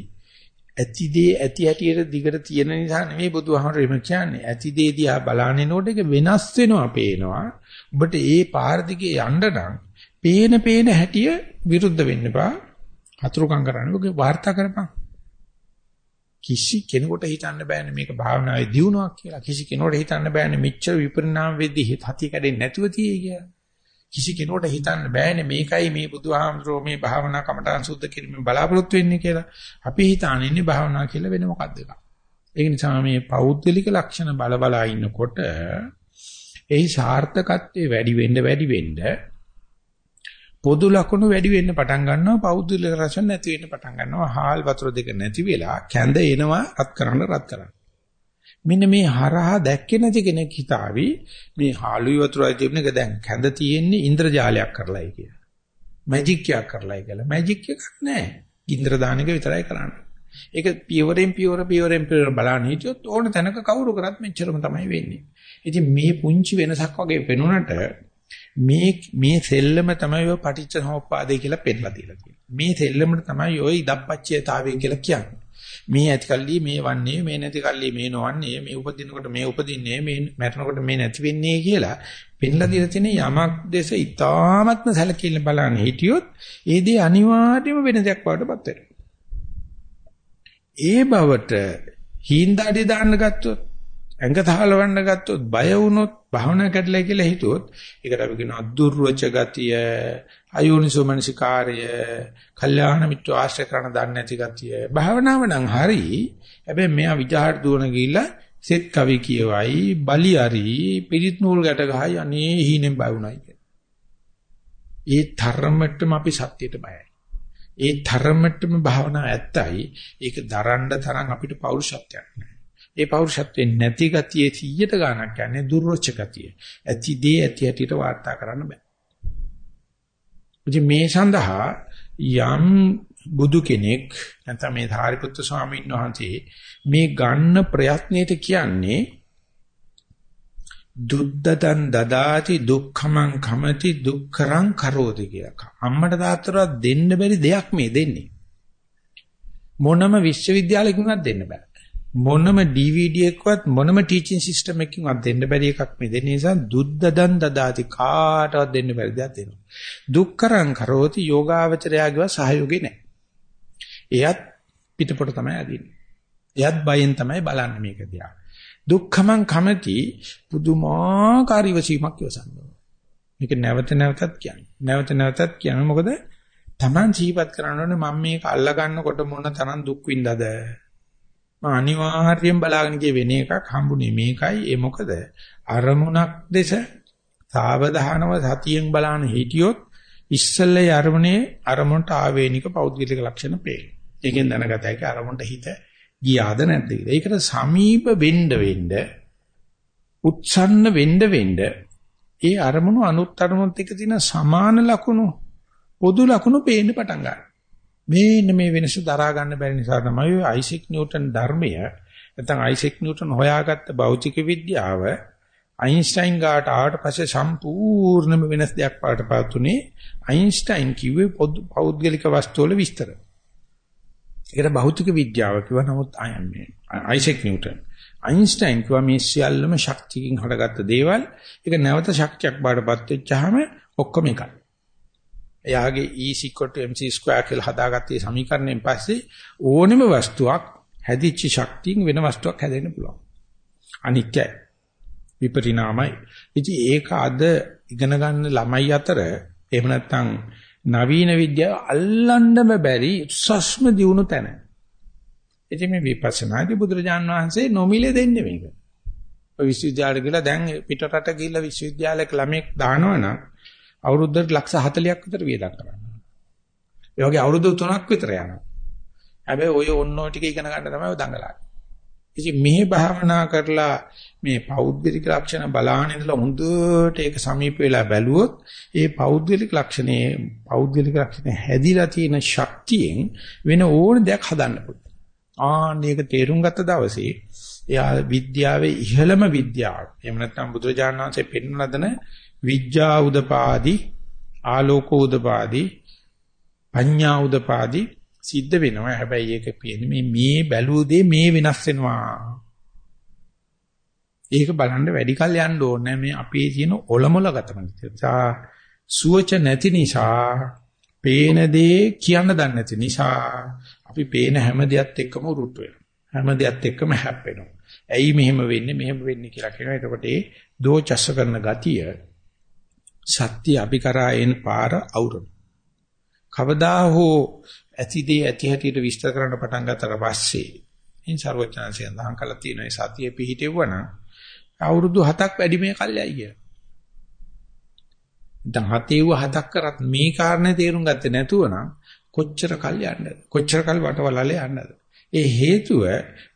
ඇතිදේ ඇති හැටියට දිගට තියෙන නිසා නෙමෙයි බුදුහාමර එහෙම කියන්නේ. ඇතිදේ දිහා බලාගෙනනකොට ඒක වෙනස් වෙනවා පේනවා. ඔබට ඒ පාර දිගේ යන්න නම් පේන පේන හැටිය විරුද්ධ වෙන්න බා. අතුරුකම් කරන්න ඔගේ වාර්තා කරපන්. කිසි කෙනෙකුට හිතන්න බෑනේ මේක භාවනාවේ දියුණුවක් කියලා. කිසි කෙනෙකුට හිතන්න බෑනේ මෙච්චර විපරිණාම වෙද්දී හති කැඩෙන්නේ නැතුව තියෙයි කියලා. කිසි කෙනෙකුට හිතන්න බෑනේ මේකයි මේ බුදුහාමුදුරුවෝ මේ භාවනා කමඨාන් සුද්ධ කිරීමෙන් බලාපොරොත්තු වෙන්නේ කියලා. අපි හිතාන ඉන්නේ භාවනා කියලා වෙන මොකක්ද එක. ඒක නිසා මේ පෞද්ගලික ලක්ෂණ බල බලා ඉන්නකොට එහි සාර්ථකත්වයේ වැඩි වෙන්න වැඩි වෙන්න පොදු ලක්ෂණ වැඩි වෙන්න පටන් ගන්නවා පෞද්ගලික රසන නැති වෙන්න පටන් ගන්නවා හාල් වතුර දෙක නැති වෙලා කැඳ එනවා රත් කරන්න රත් කරන්න මෙන්න මේ හරහා දැක්කේ නැති කෙනෙක් හිතාවි මේ හාලුයි වතුරයි තිබුණ එක දැන් කැඳ තියෙන්නේ ඉන්ද්‍රජාලයක් කරලායි කියලා. මැජික් එකක් කරලායි කියලා. මැජික් එකක් නෑ. ඉන්ද්‍ර දාන එක විතරයි කරන්නේ. ඒක පියවරෙන් පියවර පියවරෙන් පියවර බලන්න හිටියොත් ඕන තැනක කවුරු කරත් මෙච්චරම තමයි වෙන්නේ. ඉතින් මේ පුංචි වෙනසක් වගේ වෙනුනට මේ මේ සෙල්ලම තමයි ඔය පටිච්ච සමුප්පාදේ කියලා පෙන්නලා දීලා තියෙන්නේ. මේ සෙල්ලමට තමයි ඔය ඉදප්පච්චයතාවය කියලා කියන්නේ. මේ ඇති කල්ලි මේ වන්නේ මේ නැති කල්ලි මේ නොවන්නේ මේ උපදිනකොට මේ උපදින්නේ මේ මැරෙනකොට මේ නැති වෙන්නේ කියලා පෙන්ලා දීලා තියෙන යමක් දෙස ඉතාමත්ම සැලකිල්ල බලන්න හිටියොත් ඒ දේ අනිවාර්යයෙන්ම වෙන දෙයක් වඩටපත් වෙනවා. ඒ බවට හීන්දාඩි දාන්න ගත්තොත් ඇඟ තහලවන්න ගත්තොත් බය වුණොත් භාවනා කැඩලා කියලා හිතුවොත් ඒකට අපි කියනවා දුර්වච ගතිය අයෝනිසෝ මනසිකාරය කල්යාණ මිත්‍ර ආශ්‍රය කරන දන්නේ නැති ගතිය භාවනාව නම් හරි හැබැයි මෙයා විචාර දුවන ගිහිල්ලා සෙත් කවි කියවයි බලි හරි පිරිත් නූල් ගැට ගහයි අනේ හීනෙන් බය වුණයි කියලා. ඒ තරමටම අපි සත්‍යයට බයයි. ඒ තරමටම භාවනාව ඇත්තයි ඒක දරන්න තරම් අපිට පෞරුෂත්වයක් නැහැ. ඒ පෞරුෂත්වෙන් නැති ගතියේ 100ට ගණක් කියන්නේ දුර්වච ගතිය. ඇති දේ ඇති හැටියට වාර්තා කරන්න බෑ. ඉතින් මේ සඳහා යම් බුදු කෙනෙක් නැත්නම් මේ ධාරිපුත්‍ර ස්වාමීන් වහන්සේ මේ ගන්න ප්‍රයත්නයේට කියන්නේ දුද්දතන් දදාති දුක්ඛමං කමති දුක්කරං කරෝති කියලා. අම්මට තාත්තට දෙන්න බැරි දෙයක් මේ දෙන්නේ. මොනම විශ්වවිද්‍යාලයකින්වත් දෙන්න බෑ. මොනම DVD එකවත් මොනම ටීචින් සිස්ටම් එකකින්වත් දෙන්න බැරි එකක් මේ දෙන නිසා දුද්දදන් දදාති කාටවත් දෙන්න බැරි දෙයක් දෙනවා. දුක්කරං කරෝති යෝගාවචරයාගේව සහයෝගේ නැහැ. එයත් පිටපොට තමයි අදින්නේ. එයත් බයෙන් තමයි බලන්නේ මේක දිහා. දුක්ඛමං කමති පුදුමාකාර ඉවසීමක් ඉවසන්න මේක නැවත නැවතත් කියන්නේ. නැවත නැවතත් කියන්නේ මොකද? Taman ජීවත් කරන්න ඕනේ මම මේක අල්ලා ගන්නකොට මොන තරම් දුක් විඳද? මම අනිවාර්යෙන් බලාගෙන ගිය වෙන එකක් හම්බුනේ මේකයි. ඒ මොකද? අරමුණක් දෙස සාවධානව සතියෙන් බලන හිටියොත් ඉස්සල්ලේ අරමුණේ අරමුණට ආවේනික පෞද්ගලික ලක්ෂණ පේන. ඒකෙන් දැනගත හැකි අරමුණට හිත ගියාද නැද්ද කියලා. ඒකට සමීප වෙන්න වෙන්න උත්සන්න වෙන්න වෙන්න ඒ අරමුණු අනුත් අරමුණුත් එක්ක තියෙන සමාන ලක්ෂණ පොදු ලක්ෂණ පේන්න පටන් ගන්නවා. මේන්න මේ වෙනස දරා ගන්න බැරි නිසා තමයි අයිසෙක් නිව්ටන් ධර්මය නැත්නම් අයිසෙක් නිව්ටන් හොයාගත්ත භෞතික විද්‍යාව අයින්ස්ටයින් ගාට ආවට පස්සේ සම්පූර්ණම වෙනස් දෙයක් පාටපත් උනේ අයින්ස්ටයින් කිව්වේ පෞද්ගලික වස්තු වල විස්තර. ඒකට භෞතික විද්‍යාව කිව්වා නමුත් අයිසෙක් නිව්ටන් අයින්ස්ටයින් කිව්වා මේ සියල්ලම ශක්තියකින් හටගත්ත දේවල් ඒක නැවත ශක්තියක් බාටපත් වෙච්චාම ඔක්කොම එකයි. එයාගේ E mc2 කියලා හදාගත්තේ සමීකරණයෙන් පස්සේ ඕනෙම වස්තුවක් හැදිච්ච ශක්තියෙන් වෙන වස්තුවක් හැදෙන්න පුළුවන්. අනිත්‍යයි. විපරිණාමයි. ඉතින් ඒක අද ඉගෙන ගන්න ළමයි අතර එහෙම නැත්නම් නවීන විද්‍යාව අල්ලන්නම බැරි උත්සස්ම දියුණු තැන. ඉතින් මේ විපස්සනාදී බුදුරජාන් වහන්සේ නොමිලේ දෙන්නේ මේක. ඔය විශ්වවිද්‍යාලෙ ගිහලා දැන් පිටරට ගිහලා විශ්වවිද්‍යාලයක ළමෙක් දානවනම් අවුරුද්දට ලක්ෂ 40ක් විතර වියදම් කරනවා. ඒ වගේ අවුරුදු 3ක් විතර යනවා. හැබැයි ඔය ඔන්න ඔය ටික ඉගෙන ගන්න තමයි දඟලන්නේ. ඉතින් මෙහි භාවනා කරලා මේ පෞද්ගලික ලක්ෂණ බලාගෙන ඉඳලා හොඳට ඒක සමීප වෙලා බැලුවොත් ඒ පෞද්ගලික ලක්ෂණේ පෞද්ගලික ලක්ෂණ හැදිලා තියෙන ශක්තියෙන් වෙන ඕන දෙයක් හදන්න පුළුවන්. ආන්න ඒක තේරුම් ගත්ත දවසේ එයා විද්‍යාවේ ඉහළම විද්‍යාව. එහෙම නැත්නම් බුදුරජාණන් වහන්සේ පෙන්වන දන විඥා උදපාදි ආලෝක උදපාදි පඤ්ඤා උදපාදි සිද්ධ වෙනවා. හැබැයි ඒක පියන්නේ මේ මේ බැලුවදී මේ වෙනස් වෙනවා. ඒක බලන්න වැඩි කල් යන්න ඕනේ මේ අපේ තියෙන ඔලමුල ගතම නිසා සුවච නැති නිසා පේන දේ කියන්න දන්නේ නැති නිසා අපි පේන හැම දෙයක් එක්කම උරුට් වෙනවා. හැම දෙයක් එක්කම හැප්පෙනවා. ඇයි මෙහෙම වෙන්නේ මෙහෙම වෙන්නේ කියලා කියනවා. එතකොට ඒ දෝචස්ස කරන ගතිය සත්‍ය අපි කරා එන පාර අවුරුන. කවදා හෝ ඇතිදී ඇති හැටියට විස්තර කරන්න පටන් ගත්තට පස්සේ ඉන් ਸਰවඥාන්සේ සඳහන් කළා තියෙන ඒ සතිය පිහිටෙවුවනම් අවුරුදු 7ක් වැඩි මේ කල්යයි කිය. දැන් හතේව හතක් කරත් මේ කාරණේ තේරුම් ගත්තේ නැතුව නම් කොච්චර කල් යන්නද? කොච්චර කල් වටවලලේ යන්නද? ඒ හේතුව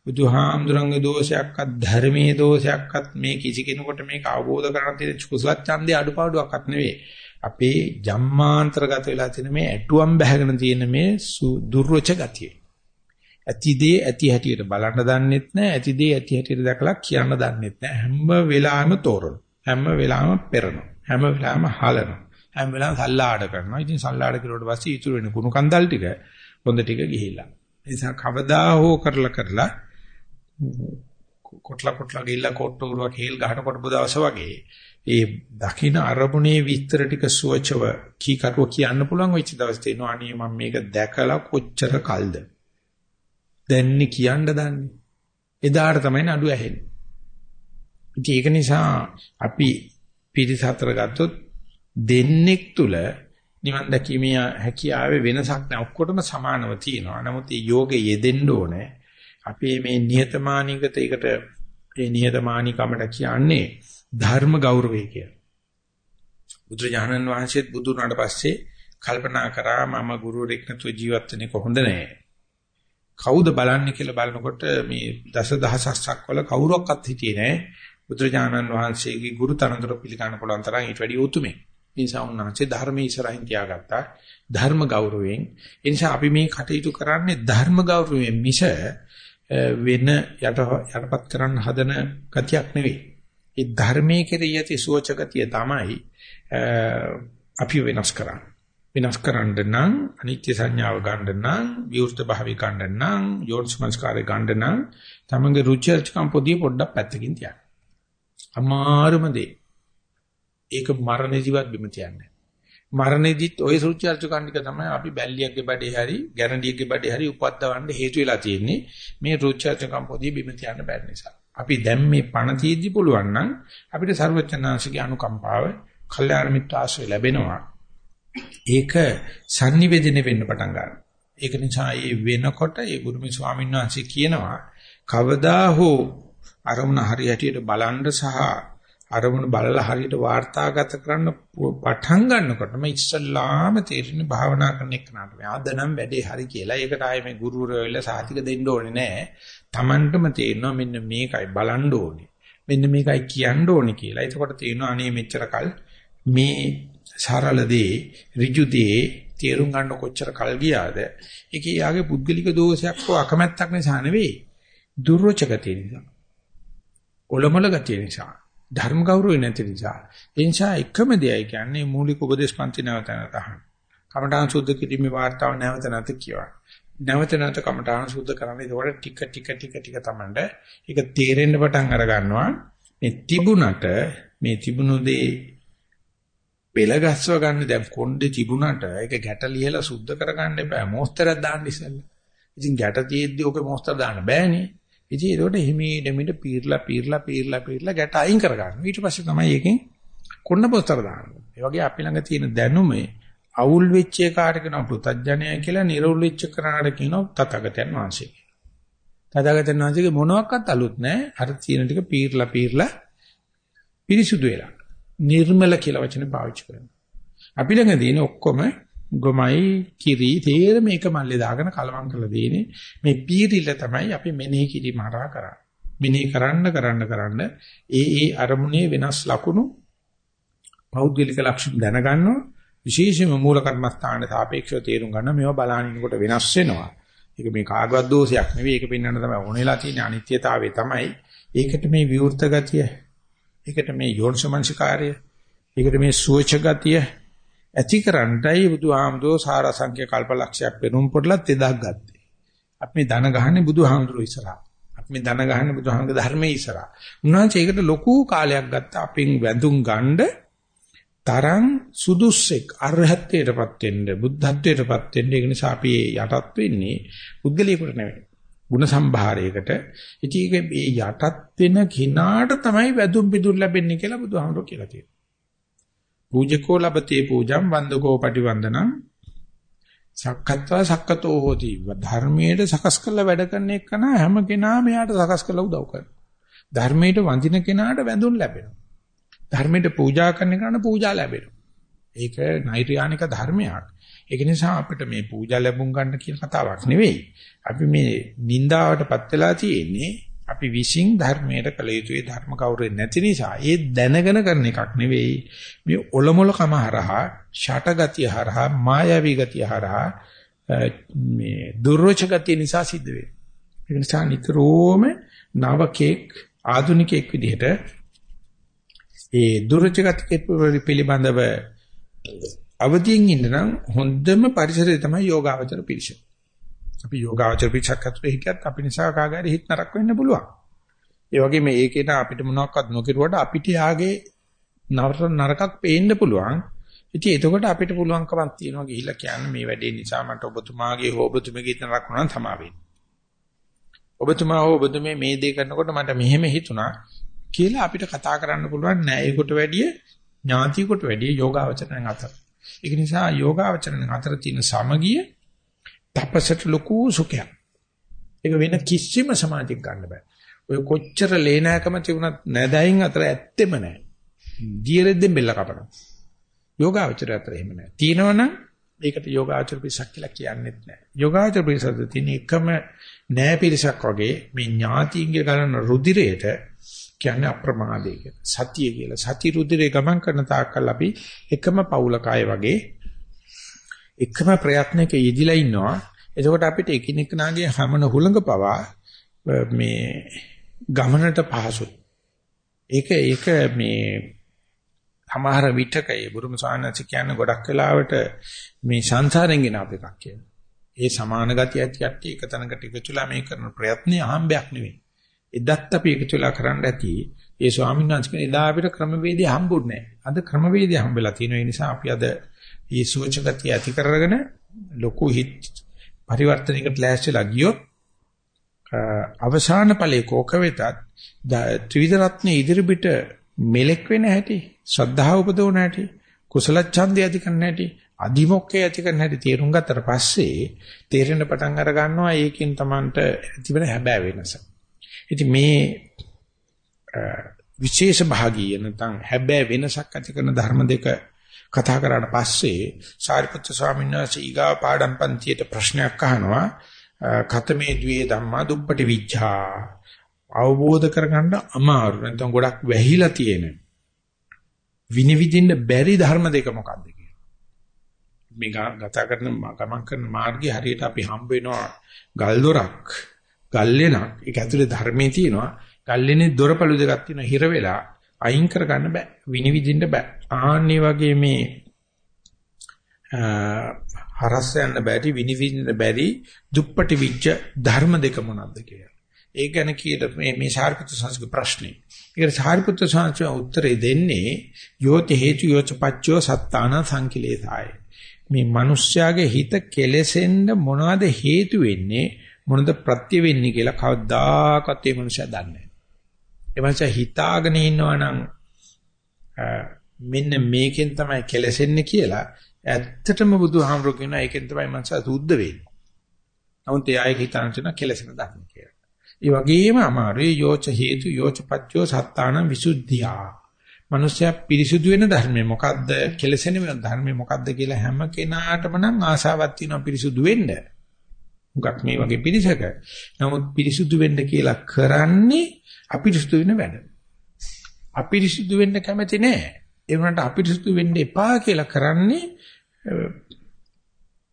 බුදුහාමුදුරන්ගේ දෝෂයක්වත් ධර්මයේ දෝෂයක්වත් මේ කිසි කෙනෙකුට මේක අවබෝධ කරගන්න තියෙන කුසල ඡන්දේ අඩුපාඩුවක්වත් නෙවෙයි. අපේ ජම්මාන්තරගත වෙලා තියෙන මේ ඇටුවම් බැහැගෙන තියෙන මේ දුර්වච ගතිය. ඇතිදේ ඇති හැටියට බලන්න දන්නෙත් නැහැ. ඇතිදේ ඇති හැටියට දැකලා කියන්න දන්නෙත් නැහැ. හැම වෙලාවෙම තෝරන. හැම වෙලාවෙම පෙරන. හැම වෙලාවෙම හලන. හැම වෙලාවෙම සල්ලාඩ කරනවා. ඉතින් සල්ලාඩ කරුවට පස්සේ ඉතුරු වෙන කුණු කන්දල් ටික හොඳ ටික ගිහිල්ලා. ඒ නිසා කවදා හෝ කරලා කරලා කොටලා කොටලා ගිහිල්ලා කොට්ටෝරුව කේල් ගහන කොට බුදවස වගේ ඒ දකින්න අරමුණේ විස්තර ටික සුවචව කීකටුව කියන්න පුළුවන් වෙච්ච දවස් තියෙනවා අනේ මම මේක දැකලා කොච්චර කල්ද? දැන්නේ කියන්න දන්නේ. එදාට තමයි නඩු ඇහෙන්නේ. ඒක නිසා අපි පිරිස හතර ගත්තොත් දෙන්නෙක් තුල නිවන් දැකීමේ හැකියාවේ වෙනසක් නැහැ ඔක්කොටම සමානව තියෙනවා නමුත් මේ යෝගේ යෙදෙන්න ඕනේ අපේ මේ නිහතමානීකත ඒකට ඒ නිහතමානීකමට කියන්නේ ධර්ම ගෞරවය කියලා. බුදුරජාණන් වහන්සේත් බුදු වුණාට පස්සේ කල්පනා කරා මම ගුරුවරෙක් නැතුව ජීවත් වෙන්නේ කොහොඳ නැහැ. කවුද බලන්නේ කියලා බලනකොට මේ දසදහසක් වල කවුරක්වත් හිටියේ නැහැ. බුදුරජාණන් වහන්සේගේ ගුරු තනතුර පිළිගන්න පුළුවන් තරම් ඊට වැඩි උතුමේ. ඒ නිසා උන්වහන්සේ ධර්මයේ ඉස්සරහින් තියාගත්තා. ධර්ම ගෞරවයෙන්. ඒ නිසා අපි මේ කටයුතු කරන්නේ ධර්ම ගෞරවයෙන් මිස වෙන යට යටපත් කරන්න හදන ගතියක් නෙවෙයි. ඒ ධර්මයේ කෙරෙහි ඇති සෝචකතිය තමයි අපි වෙනස් කරන්නේ. වෙනස් කරන්න නම් අනිත්‍ය සංඥාව ගන්න නම් විවෘත භාවය ගන්න නම් යෝනිසමස්කාරය ගන්න නම් තමන්ගේ රුචි අරුචිකම් පොඩි පොඩ්ඩක් පැත්තකින් තියන්න. අමාරුම දේ. ඒක මරණෙදිවත් බිම තියන්නේ. මරණෙදිත් ওই සුචර්ච කණ්ඩික තමයි අපි බැල්ලියක්ගේ බඩේ හරි ගැරන්ඩියක්ගේ බඩේ හරි උපද්දවන්න හේතු වෙලා තියෙන්නේ. මේ රුචර්ච කම්පෝදී බිම තියන්න බැරි නිසා. අපි දැන් මේ පණ තියෙද්දි පුළුවන් නම් අපිට ਸਰවචනාංශගේ අනුකම්පාව, කල්යාණ මිත්‍ර ආශ්‍රය ලැබෙනවා. ඒක sannivedana වෙන්න පටන් ගන්නවා. ඒක නිසා මේ වෙනකොට ඒ ගුරුමි ස්වාමීන් වහන්සේ කියනවා කවදා හෝ අරමුණ හරියටියට බලන්න සහ අරමුණ බලලා හරියට වාර්තාගත කරන්න පටන් ගන්නකොටම ඉස්සල්ලාම තේරෙන භාවනා කරන එක නට මේ ආද නම් වැඩේ හරි කියලා. ඒකට ආයේ මේ ගුරුවරයෝ වෙලා සාතික දෙන්න ඕනේ නෑ. Tamanටම තේරෙනවා මෙන්න මේකයි බලන්න ඕනේ. මෙන්න මේකයි කියන්න ඕනේ කියලා. එතකොට තේරෙනවා අනේ මෙච්චර කල් මේ සරල දේ, ඍජු දේ තේරුම් ගන්න කොච්චර කල් ගියාද? ඒකේ යාගේ පුද්ගලික දෝෂයක් හෝ අකමැත්තක් නිසා නෙවෙයි. දුර්වච ගතිය නිසා. ඔලොමල ගතිය නිසා. ධර්ම ගෞරවය නැති නිසා. ඒ නිසා එකම දෙයයි කියන්නේ මූලික උපදේශ පන්ති නැවත නැවත අහන්න. කමඨාන් සුද්ධ කිරීමේ වාර්තාව නැවත නැවත කියවන්න. නැවත නැවත කමඨාන් සුද්ධ කරන්නේ ඒකට ටික ටික ටික ටික තමන්ට ඒක තේරෙන්න පටන් අර ගන්නවා. මේ තිබුණට මේ තිබුණු දේ පෙළගස්ව ගන්න දැන් කොණ්ඩේ තිබුණට ඒක ගැට ලියලා සුද්ධ කරගන්න එපා. මොස්තරයක් දාන්න ඉස්සෙල්ලා. ඉතින් ගැට තියෙද්දි ඔක මොස්තර දාන්න බෑනේ. ඉතින් ඒකට හිමීට මිට පීර්ලා පීර්ලා පීර්ලා පීර්ලා ගැට අයින් කර ගන්නවා. ඊට පස්සේ තමයි ඒකෙන් කොන්න පොස්තර දාන්නේ. ඒ වගේ අපි ළඟ තියෙන දැනුමේ අවුල් වෙච්ච එකාට කියනවා පෘතජ්ජනය කියලා නිර්වුල් වෙච්ච කරාට කියනවා තථාගතයන් වහන්සේ. තථාගතයන් වහන්සේගේ මොනවත් අලුත් නැහැ. අර තියෙන ටික පීර්ලා පීර්ලා පිරිසුදු වෙලා. නිර්මල කියලා වචනේ පාවිච්චි කරනවා. අපි ළඟ තියෙන ඔක්කොම ගොමයි කිරි තේර මේක මල්ලේ දාගෙන කලවම් කරලා දෙන්නේ මේ පීරිල්ල තමයි අපි මෙනෙහි කිරීම හරහා කරන්නේ. මෙනෙහි කරන්න කරන්න කරන්න ඒ ඒ අරමුණේ වෙනස් ලකුණු පෞද්ගලික ලක්ෂණ දැනගන්නවා. විශේෂයෙන්ම මූල කර්මස්ථානයේ සාපේක්ෂව තේරුම් ගන්න මේවා බලහිනකොට වෙනස් වෙනවා. ඒක මේ කාගවත් දෝෂයක් නෙවෙයි. ඒක පෙන්වන්න තමයි ඕනෙලා තියෙන අනිත්‍යතාවය තමයි. ඒකට මේ විවෘත ගතිය. ඒකට මේ යෝනිසමංශකාරය. ඒකට මේ සුවච ගතිය. ඇතිකරන්නයි බුදුහාමුදුරෝ සාරසංඛ්‍ය කල්පලක්ෂයක් වෙනුම් පොඩලත් එදා ගත්තේ. අපි මේ ධන ගහන්නේ බුදුහාමුදුරෝ ඉස්සරහා. අපි මේ ධන ගහන්නේ බුදුහාමුදුරගේ ධර්මයේ ඉස්සරහා. උන්වහන්සේ ඒකට ලොකු කාලයක් ගත්තා අපින් වැඳුම් ගන්න තරම් සුදුස්සෙක් අරහත්ත්වයටපත් වෙන්න බුද්ධත්වයටපත් වෙන්න ඒ නිසා අපි යටත් වෙන්නේ පුද්ගලියෙකුට නෙවෙයි. ಗುಣ සම්භාරයකට. ඉතින් මේ යටත් වෙන කිනාට තමයි වැඳුම් පිදුම් ලැබෙන්නේ කියලා බුදුහාමුදුරෝ කියලා තියෙනවා. පූජකෝ ලබතේ පූජම් වන්දකෝ පටිවන්දනං සක්කත්වා සක්කතෝ හෝති. ධර්මයට සකස් කරලා වැඩ කරන එක නා හැම කෙනාම එයාට සකස් කරලා උදව් කරනවා. ධර්මයට වඳින කෙනාට වැඳුම් ලැබෙනවා. ධර්මයට පූජා කරන කෙනාට පූජා ලැබෙනවා. ඒක නෛර්යානික ධර්මයක්. ඒක නිසා අපිට මේ පූජා ලැබුම් ගන්න කියන කතාවක් නෙවෙයි. අපි මේ නින්දාවටපත් වෙලා තියෙන්නේ අපි විශ්ින් ධර්මයට කළ යුතුයි ධර්ම කවුරුේ නැති නිසා. ඒ දැනගෙන කරන එකක් නෙවෙයි. මේ ඔලොමොල කම හරහා ෂටගතිය හරහා මායාවී ගතිය හරහා මේ දුර්වච ගතිය නිසා සිද්ධ වෙන්නේ. ඒ නිසා නිතරම නවකෙක් ආධුනිකෙක් විදිහට ඒ දුර්වච ගතිය පිළිබඳව අවදීන් ඉන්න නම් හොඳම පරිසරය තමයි යෝගාවචර පිරිස. අපි යෝගාචර පිටසක් අතර හිටියත් අපි නිසා කාගාරි හිත නරක වෙන්න පුළුවන්. ඒ වගේම ඒකේට අපිට මොනවක්වත් නොකිරුවට අපිට යාගේ නරකක් පේන්න පුළුවන්. ඉතින් එතකොට අපිට පුළුවන්කමක් තියෙනවා ගිහිල්ලා කියන්න මේ වැඩේ නිසා මට ඔබතුමාගේ හෝ ඔබතුමගේ නරක වුණා තමා වෙන්නේ. ඔබතුමා හෝ ඔබතුමේ මේ දේ කරනකොට මට මෙහෙම හිතුණා කියලා අපිට කතා කරන්න පුළුවන් නෑ. ඒකට වැඩිය ඥාතියෙකුට වැඩිය යෝගාවචරණ අතර. ඒක නිසා යෝගාවචරණ අතර තියෙන සමගිය තපසට ලොකු සුඛයක්. ඒක වෙන කිසිම සමාධියක් ගන්න බෑ. ඔය කොච්චර ලේනෑකම තිබුණත් නැදයින් අතර ඇත්තෙම නැහැ. දියරෙද්දෙන් බෙල්ල කපනවා. යෝගාචර අතර එහෙම නැහැ. තියෙනවනම් ඒකට යෝගාචර පිරිසක් කියලා කියන්නේත් නැහැ. යෝගාචර පිරිසද තියෙන එකම නෑ පිරිසක් වගේ මේ ඥාතියින්ගේ ගලන රුධිරයට කියන්නේ අප්‍රමාදේ කියලා. සතිය කියලා. සති රුධිරේ ගමන් කරන තාක්කල් අපි එකම පෞලකය වගේ එකම ප්‍රයත්නයක යෙදිලා ඉන්නවා. එතකොට අපිට එකිනෙකනාගේ හැමන හුළඟ පවා මේ ගමනට පහසුයි. ඒක ඒක මේ සමහර විටක ඒ බුරුම සානස කියන්නේ ගොඩක් වෙලාවට මේ සංසාරෙන් ගෙන අප එකක් කියලා. ඒ සමාන ගතිය ඇති කට්ටිය එක තැනකට එකතුලා මේ කරන ප්‍රයත්නය අහම්බයක් නෙවෙයි. එදත් අපි එකතුලා කරන්න ඇති. ඒ ස්වාමීන් වහන්සේ එදා අපිට ක්‍රමවේදය හම්බුන්නේ නැහැ. අද ක්‍රමවේදය හම්බෙලා තියෙන නිසා අපි අද මේ සුවචගතිය ඇති කරගෙන ලොකු හිත් පරිවර්තනයකට ලෑස්තිලා ගියොත් අවසාන ඵලයේ කෝක වෙතත් ත්‍රිවිධ රත්නේ ඉදිරිපිට මෙලෙක් වෙන හැටි ශ්‍රද්ධාව උපදවන හැටි කුසල ඡන්දය ඇති කරන හැටි අදිමොක්කේ ඇති කරන හැටි තේරුම් ගත්තට පස්සේ තේරෙන පටන් අර ගන්නවා ඒකෙන් Tamanට ඇතිවෙන හැබෑ වෙනස. ඉතින් මේ විශේෂ භාගීය නැත්නම් හැබෑ වෙනසක් ඇති කරන ධර්ම දෙක කතා කරාට පස්සේ සාරිපුත්‍ර ස්වාමීන් වහන්සේ ඊගා පාඩම් පන්තියට ප්‍රශ්නයක් අහනවා. කතමේ ද්වේ ධම්මා දුප්පටි විච්ඡා අවබෝධ කරගන්න අමාරු. නැත්නම් ගොඩක් වැහිලා තියෙන විනිවිදින්න බැරි ධර්ම දෙක මොකක්ද කියලා. මේ ගත කරන ගමන් කරන මාර්ගයේ හරියට අපි හම්බ වෙනවා ගල් දොරක් ගල්ලෙනක් ඒක ඇතුලේ ධර්මයේ තියෙනවා. ගල්ලෙනේ දොරපළු දෙකක් තියෙනවා. හිර වෙලා අයින් කරගන්න බෑ විනිවිදින්න බෑ ආන්නේ වගේ මේ හරස් යන්න බැරි විනිවිදින්න බැරි දුප්පටි විච්ච ධර්ම දෙක මොනක්ද කියලා. ඒ ගැන කීයට මේ මේ සාරිපුත්‍ර සංස්කෘත ප්‍රශ්නේ. ඒකට සාරිපුත්‍ර සංස්කෘත උත්තරේ දෙන්නේ යෝති හේතු යෝච පච්චෝ සත්තාන සංකිලේසාය. මේ මිනිස්යාගේ හිත කෙලෙසෙන්න මොනවද හේතු වෙන්නේ මොනද ප්‍රත්‍ය වෙන්නේ කියලා කවදාකවත් මේ මිනිසා දන්නේ නැහැ. ඒ මිනිසා හිතාගෙන ඉන්නවා නම් මෙන්න මේකෙන් තමයි කෙලෙසෙන්නේ කියලා ඇත්තටම බුදුහාමුදුරු කියනවා ඒකෙන් තමයි මනස සුද්ධ වෙන්නේ. නමුත් ඒ අය හිතන තැන කෙලෙසෙන ධර්ම කියලා. ඒ වගේම අමාරුයි යෝච හේතු යෝච පච්චෝ සත්තාන විසුද්ධියා. මනුෂ්‍යයා පිරිසුදු වෙන ධර්මය මොකද්ද? කෙලෙසෙන ධර්මය මොකද්ද කියලා හැම කෙනාටම නම් ආශාවක් තියෙනවා පිරිසුදු වෙන්න. මුගක් මේ වගේ පිරිසක. නමුත් පිරිසුදු වෙන්න කියලා කරන්නේ අපිරිසුදු වෙන වැඩ. අපිරිසුදු වෙන්න කැමති නෑ. ඒ වුණාට අපිරිසුදු වෙන්න එපා කියලා කරන්නේ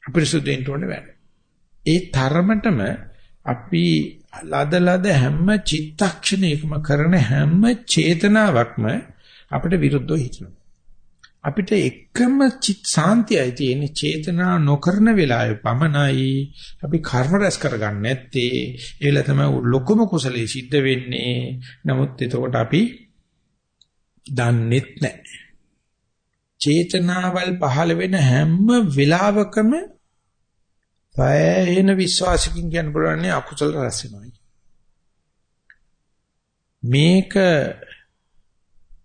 අපිරිසුදුෙන් උන වැඩ. ඒ තරමටම අපි ලද ලද හැම චිත්තක්ෂණයකම කරන හැම චේතනාවක්ම අපිට විරුද්ධව හිතනවා. අපිට එකම චිත් සාන්තියයි තියෙන චේතනා නොකරන වෙලාවේ පමණයි. අපි කර්ම රැස් කරගන්නේ නැත්තේ. ඒල තමයි ලොකුම කුසලයේ සිද්ධ වෙන්නේ. නමුත් එතකොට අපි දන්නෙත් නැහැ. චේතනාවල් පහළ වෙන හැම වෙලාවකම පෑහෙන විශ්වාසකින් කියන්න පුළුවන්නේ අකුසල රැස් වෙනවා. මේක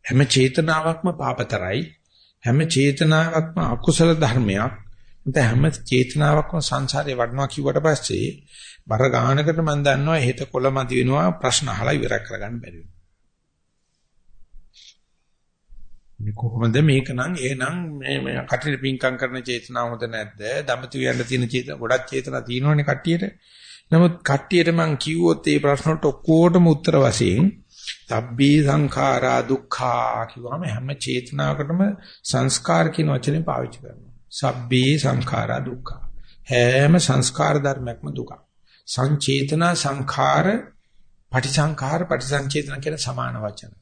හැම චේතනාවක්ම පාපතරයි. හැම චේතනාවක්ම අකුසල ධර්මයක් නැත්නම් හැම චේතනාවක්ම සංසාරේ වඩනවා කිව්වට පස්සේ බර ගානකට මම දන්නවා හෙට කොළමදි වෙනවා ප්‍රශ්න අහලා ඉවර කරගන්න බැරි වෙනවා මේ කොහොමද මේක නම් එහෙනම් මේ මේ කටියට පිංකම් කරන චේතනාව හොඳ නැද්ද? දඹති වියන්න තියෙන චේතන ගොඩක් චේතනා තියෙනවනේ කට්ටියට. නමුත් කට්ටියට මං කිව්වොත් මේ ප්‍රශ්නට ඔක්කොටම උත්තර වශයෙන් තබ්බී සංඛාරා දුක්ඛා කිව්වම හැම චේතනාවකටම සංස්කාර කියන වචනේ පාවිච්චි කරනවා. සබ්බී සංඛාරා දුක්ඛා. හැම සංස්කාර ධර්මයක්ම දුක. සංචේතනා සංඛාර පටිසංඛාර පටිසංචේතන කියන සමාන වචන.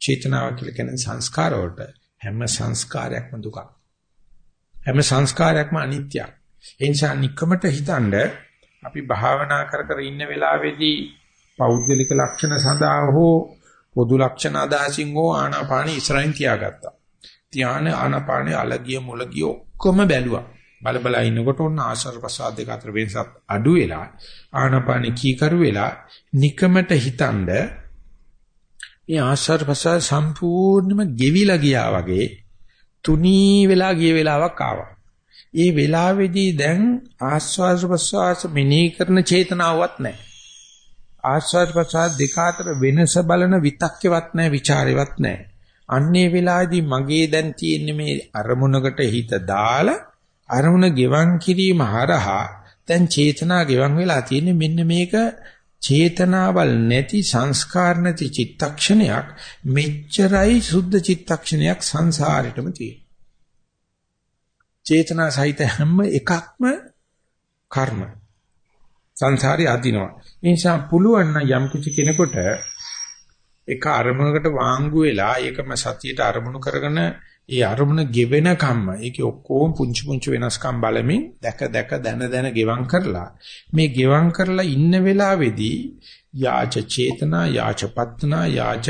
චේතනාව කියලා කියන සංස්කාර වලට හැම සංස්කාරයක්ම දුකක්. හැම සංස්කාරයක්ම අනිත්‍යයි. ඒ නිසා නික්කමට හිතනද අපි භාවනා කර කර ඉන්න වෙලාවේදී පෞද්ගලික ලක්ෂණ සඳහා හෝ පොදු ලක්ෂණ අදහසින් හෝ ආනාපාන ඉස්සරහින් තියාගත්තා. ධානය ආනාපාන අලගිය මුලගිය ඔක්කොම බැලුවා. බල බල ඉන්නකොට ඔන්න ආශ්‍රව ප්‍රසාද දෙක අතර වෙනසක් අඩු වෙලා ආනාපාන කීකරු වෙලා නිකමට හිතනද මේ ආශ්වාස ප්‍රශ්වාස සම්පූර්ණයෙන්ම ගෙවිලා ගියා වගේ තුනී වෙලා ගිය වෙලාවක් ආවා. ඒ වෙලාවේදී දැන් ආශ්වාස ප්‍රශ්වාස මෙනෙහි කරන චේතනාවක් නැහැ. ආශ්වාස ප්‍රශ්වාස දෙක අතර වෙනස බලන විතක්කේවත් නැහැ, ਵਿਚාරේවත් නැහැ. අන්නේ වෙලාවේදී මගේ දැන් තියෙන්නේ මේ අරමුණකට හිත දාලා අරමුණ ගෙවන් කිරීම හරහා දැන් චේතනා ගෙවන් වෙලා තියෙන්නේ මෙන්න මේක චේතනාවල් නැති සංස්කාර නැති චිත්තක්ෂණයක් මෙච්චරයි සුද්ධ චිත්තක්ෂණයක් සංසාරෙටම තියෙන්නේ. චේතනා සහිත හැම එකක්ම කර්ම. සංසාරي අදිනවා. ඒ නිසා පුළුවන් නම් යම් කිසි කෙනෙකුට එක අරමුණකට වාංගු වෙලා ඒකම සතියට අරමුණු කරගෙන ඒ අරමුණ ගෙවෙන කම්ම ඒකේ ඔක්කොම පුංචි පුංචි වෙනස්කම් බලමින් දැක දැක දන දන ගෙවම් කරලා මේ ගෙවම් කරලා ඉන්න වෙලාවේදී යාච චේතනා යාච පත්නා යාච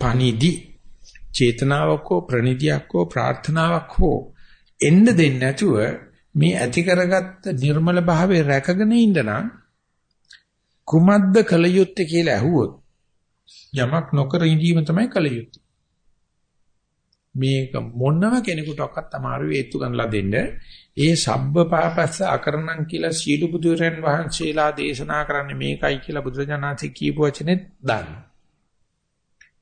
පනිදි චේතනාවක් හෝ ප්‍රනිදියක් හෝ ප්‍රාර්ථනාවක් හෝ එන්න දෙන්නේ නැතුව මේ ඇති කරගත්ත නිර්මල භාවයේ රැකගෙන ඉන්න නම් කුමද්ද කල යුත්තේ කියලා ඇහුවොත් යමක් නොකර ඉඳීම තමයි කල යුත්තේ. මේක මොනම කෙනෙකුටවත් අමාරු හේතු ගන්නලා දෙන්න ඒ සබ්බ පාපස්ස අකරණම් කියලා සීල බුදුරයන් වහන්සේලා දේශනා කරන්නේ මේකයි කියලා බුදුරජාණන්සේ කියපු වචනේ දාන්න.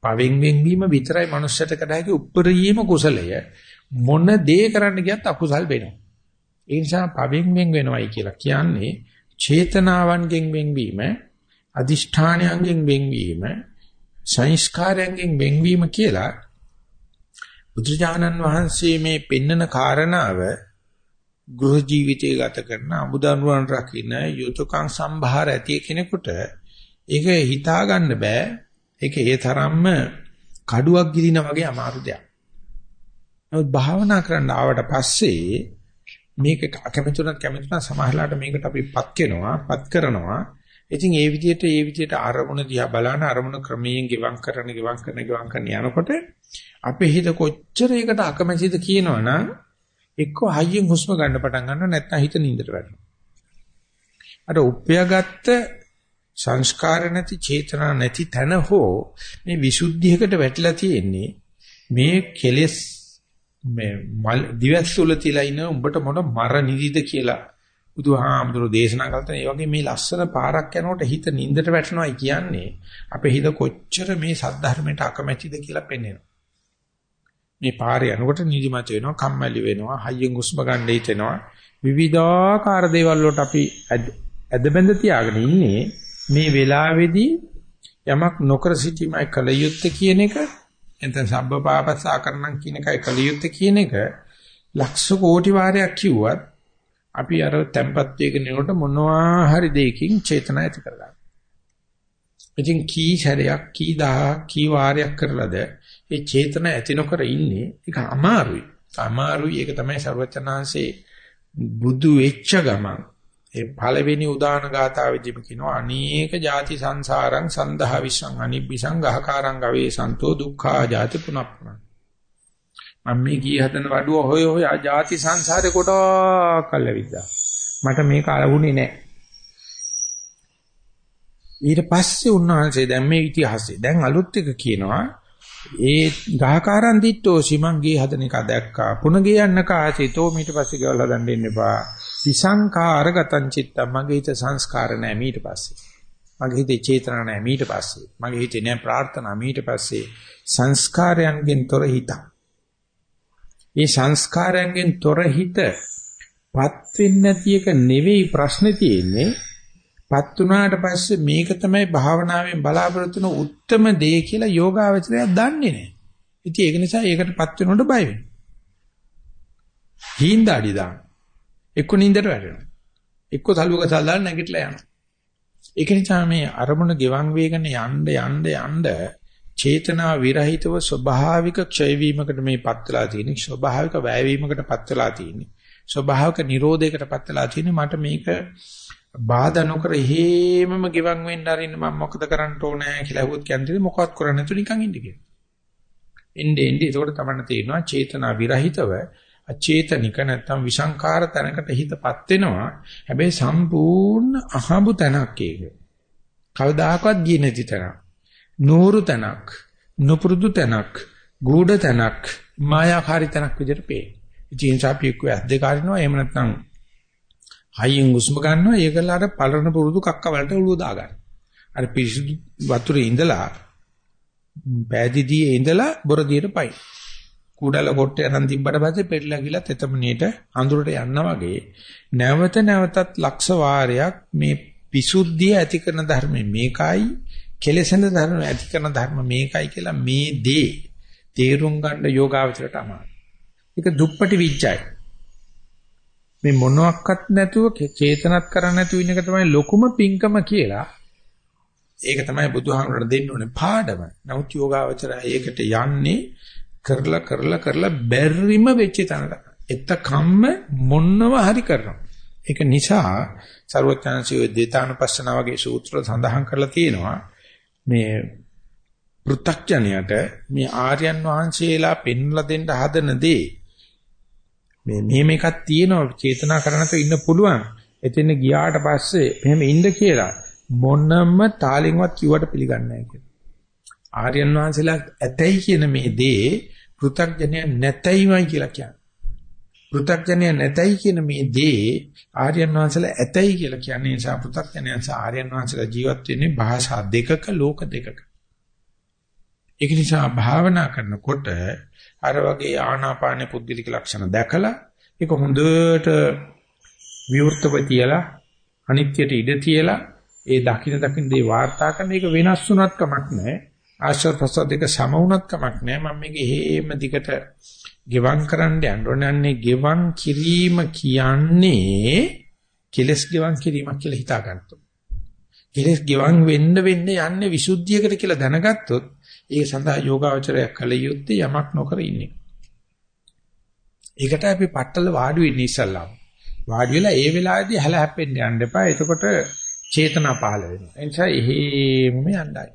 පවෙන් වෙන්වීම විතරයි මනුස්සයට කඩාගේ උප්පරීම කුසලය මොන දේ කරන්න ගියත් අකුසල් වෙනවා. ඒ නිසා පවෙන් වෙන් වෙනවයි කියලා කියන්නේ චේතනාවන්ගෙන් වෙන්වීම, අදිෂ්ඨානයන්ගෙන් වෙන්වීම, සංස්කාරයන්ගෙන් වෙන්වීම කියලා බුදුජානන් වහන්සේ මේ පෙන්නන කාරණාව ගෘහ ජීවිතය ගත කරන අමුදනුවන් රකින්න යුතුයකම් සම්භාර ඇති කෙනෙකුට ඒක හිතා ගන්න බෑ ඒක ඒ තරම්ම කඩුවක් ගිලිනා වගේ අමාරු දෙයක්. නමුත් භාවනා කරන්න ආවට පස්සේ මේක අකමැතුණත් කැමැතුණත් සමහරලාට මේකට අපි පත් වෙනවා පත් කරනවා ඉතින් ඒ විදිහට ඒ විදිහට අරමුණ දිහා බලන අරමුණ ක්‍රමයෙන් ගෙවම් කරන ගෙවම් කරන ගෙවම් කරන යනකොට අපේ හිත කොච්චර ඒකට අකමැතිද කියනවනම් එක්ක හයියෙන් හුස්ම ගන්න පටන් ගන්නවා නැත්නම් හිත නින්දට වැටෙනවා. අර උපයාගත්ත සංස්කාර නැති චේතනා නැති තන හෝ මේ විසුද්ධියකට වැටිලා තියෙන්නේ මේ කෙලෙස් මේ දිවස්සුල තියලා ඉන්න උඹට මොන මර නිදිද කියලා බුදුහාමුදුරෝ දේශනා කළා ඒ වගේ මේ ලස්සන පාරක් යනකොට හිත නින්දට වැටෙනවායි කියන්නේ අපේ හිත කොච්චර මේ සද්ධර්මයට අකමැතිද කියලා පෙන්වනවා. මේ පාරේ යනකොට නිදිමත වෙනවා, කම්මැලි වෙනවා, හයියෙන් හුස්ම ගන්න හිතෙනවා. විවිධාකාර දේවල් වලට අපි ඇදබැඳ තියාගෙන ඉන්නේ මේ වෙලාවේදී යමක් නොකර සිටීමයි කල යුත්තේ කියන එක එතන සබ්බපාපස්සාකරණම් කියන එකයි කල යුත්තේ කියන එක ලක්ෂ කෝටි වාරයක් කිව්වත් අපි අර tempat වේගෙන යනකොට මොනවා හරි දෙයකින් චේතනා ඇති කරගන්නවා. ඉතින් කී සැරයක් කී දහයක් කී වාරයක් කරලාද ඒ චේතන ඇති නොකර ඉන්නේ ඒක අමාරුයි. අමාරුයි ඒක තමයි ਸਰවචනාංශේ බුදු වෙච්ච ගමන් ඒ පළවෙනි උදාන ගාථාවේදීම කියනවා අනේක ಜಾති සංසාරං සන්දහ විසං අනිබ්බිසං ගහකාරං ගවේ සන්තෝ දුක්ඛා ಜಾති පුනප්පුනං මම මේ ගියේ හදන වඩුව හොය හොය ආජාති සංසාරේ කොටක් කල්ලවිද්දා. මට මේක අලුුනේ නැහැ. ඊට පස්සේ උන්වහන්සේ දැන් මේ ඉතිහාසය දැන් අලුත් එක කියනවා ඒ ගහකාරන් දිට්ටෝ සිමන් ගේ හදන එක දැක්කා. පුණගේ යන්න කාසිතෝ ඊට පස්සේ ගෙවල් හදන්න දෙන්න එපා. විසංකාරගතං චිත්ත. මගේ හිත සංස්කාර නැහැ ඊට පස්සේ. මගේ හිතේ චේතනා නැහැ ඊට පස්සේ. මගේ හිතේ නැහැ ප්‍රාර්ථනා ඊට පස්සේ. සංස්කාරයන්ගෙන් තොර හිතක් මේ සංස්කාරයන්ගෙන් තොර හිතපත් වෙන්නේ නැති එක නෙවෙයි ප්‍රශ්නේ තියෙන්නේ. පත් වුණාට පස්සේ මේක තමයි භාවනාවෙන් බලාපොරොත්තු වෙන උත්තරම දේ කියලා යෝගාවචරය දන්නේ නැහැ. ඉතින් ඒක නිසා ඒකටපත් වෙනකොට බය වෙනවා. හිඳාඩි දාන. එක්ක නින්දට වැටෙනවා. එක්ක තලුවක සල්ලාන නැගිටලා යනවා. ඒක නිසා මේ අරමුණ ගෙවන් වේගන යන්න යන්න යන්න චේතනා විරහිතව ස්වභාවික ක්ෂය වීමකට මේපත් වෙලා තියෙන්නේ ස්වභාවික වැය වීමකටපත් වෙලා තියෙන්නේ ස්වභාවික නිරෝධයකටපත් වෙලා තියෙන්නේ මට මේක බාධා නොකර හේමම ගිවන් වෙන්න අරින්න මම මොකද කරන්න ඕනේ කියලා අහුවත් කියන්නේ මොකවත් කරන්නේ නැතු නිකන් ඉන්න කියලා. එnde එnde ඒකට තමයි තේරෙනවා චේතනා විරහිතව අචේතනික නැත්තම් විසංකාර තැනකට හිතපත් වෙනවා. හැබැයි සම්පූර්ණ අහඹු තැනක් ඒක. කවදාකවත් ගියේ නැති තැනක්. නూరు තැනක්, නුපුරුදු තැනක්, ගූඪ තැනක්, මායාකාරී තැනක් විදිහට පේන. ඉතින් සාපියෙක් වෙස් දෙක අරිනවා එහෙම නැත්නම් හයියෙන් උස්ම ගන්නවා ඒකලාට පලරන පුරුදු කක්ක වලට උළුව දාගන්න. අර පිරිසුදු වතුරේ ඉඳලා පෑදීදී ඉඳලා බොරදියට පයි. කුඩල කොට්ටේ අරන් තිබ්බට පස්සේ පෙරලා ගිලා තෙතමනේට අඳුරට යනවා වගේ නැවත නැවතත් ලක්ෂ වාරයක් මේ පිසුද්ධිය ඇති කරන ධර්මයේ මේකයි කෙලෙසෙන ධර්ම ඇති කරන ධර්ම මේකයි කියලා මේ දේ තේරුම් ගන්න යෝගාවචරයට අමාරුයි. ඒක දුප්පටි විඥයි. මේ මොනවත් නැතුව චේතනත් කරන්නේ නැතුව ඉන්න එක තමයි ලොකුම පිංකම කියලා. ඒක තමයි බුදුහාමුදුරට දෙන්න ඕනේ පාඩම. නමුත් යෝගාවචරය ඒකට යන්නේ කරලා කරලා කරලා බැරිම වෙච්ච තැනට. එතකම්ම මොනව හරි කරනවා. ඒක නිසා ਸਰවඥාන්සිය දේතානුපස්සන වගේ සූත්‍ර සඳහන් කරලා තියෙනවා. මේ පෘථග්ජනයට මේ ආර්යයන් වහන්සේලා පෙන්ලා දෙන්න හදන දේ මේ මෙහෙම එකක් තියෙනවා චේතනා කරනත ඉන්න පුළුවන් එතන ගියාට පස්සේ මෙහෙම ඉන්න කියලා මොනම තාලෙන්වත් කිව්වට පිළිගන්නේ නැහැ කියලා. ආර්යයන් වහන්සේලා ඇතයි කියන මේ දේ පෘථග්ජනය නැතයිමයි කියලා කියන්නේ. පෘථග්ජනය නැතයි කියන මේ දේ ආර්යයන් වහන්සේලා ඇතයි කියලා කියන්නේ නිසා පෘථග්ජනයන් සහ ආර්යයන් වහන්සේලා ජීවත් වෙන්නේ භාෂා දෙකක ලෝක දෙකක. ඒක නිසා භාවනා කරනකොට අර වගේ ආනාපාන පුද්ගලික ලක්ෂණ දැකලා ඒක හොඳට විවෘතව තියලා අනිත්‍යයට ඉඩ තියලා ඒ දකින්න දකින්න දේ වාර්තා කරන එක වෙනස් වුණත් කමක් නැහැ. ආශ්‍රව ප්‍රසද්දක සම වුණත් කමක් නැහැ. මම මේක හේම දිගට ගෙවම් කරන්න යන්නේ ගෙවම් කිරීම කියන්නේ කෙලස් ගෙවම් කිරීමක් කියලා හිතා ගන්නවා කෙලස් ගෙවම් වෙන්න වෙන්න යන්නේ විසුද්ධියකට කියලා දැනගත්තොත් ඒ සඳහා යෝගාවචරය කළ යුත්තේ යමක් නොකර ඉන්නේ. ඒකට අපි පట్టල වාඩි වෙන්නේ ඉස්සල්ලාම. වාඩි වෙලා ඒ වෙලාවේදී හැල හැප්පෙන්න යන්න එපා. එතකොට චේතනා පහළ වෙනවා. ඒ නිසා එහෙම යන්නයි.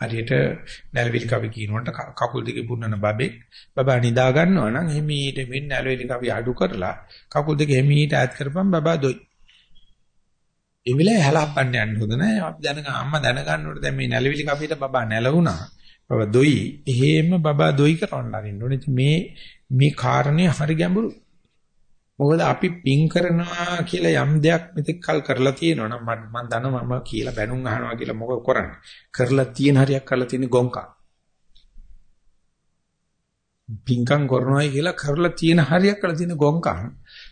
හරියට නැලවිලි කවි කියනකොට කකුල් දෙකේ පුන්නන බබෙක් බබා නිදා ගන්නවා නම් හිමීට මෙන්න නැලවිලි කවි අඩු කරලා කකුල් දෙක හිමීට ඈත් කරපම් බබා දොයි. ඒ වෙලාවේ හැලප්පන්න යන්න හොඳ නැහැ. අපි දැනගන්න අම්මා දැනගන්න ඕනේ දැන් මේ නැලවිලි කවියට බබා නැලුණා. බබා දොයි. එහෙම බබා දොයි කරවන්න අරින්න ඕනේ. මේ මේ කාරණේ හරි ගැඹුරු. මොකද අපි පින් කරනවා කියලා යම් දෙයක් මෙතෙක් කල් කරලා තියෙනවා නම් මම දන්නවා මම කියලා බැනුම් අහනවා කියලා මොකද කරන්නේ? කරලා තියෙන හරියක් කරලා තියෙන ගොංකා. පින්කම් කරනවායි කියලා කරලා තියෙන හරියක් කරලා තියෙන ගොංකා.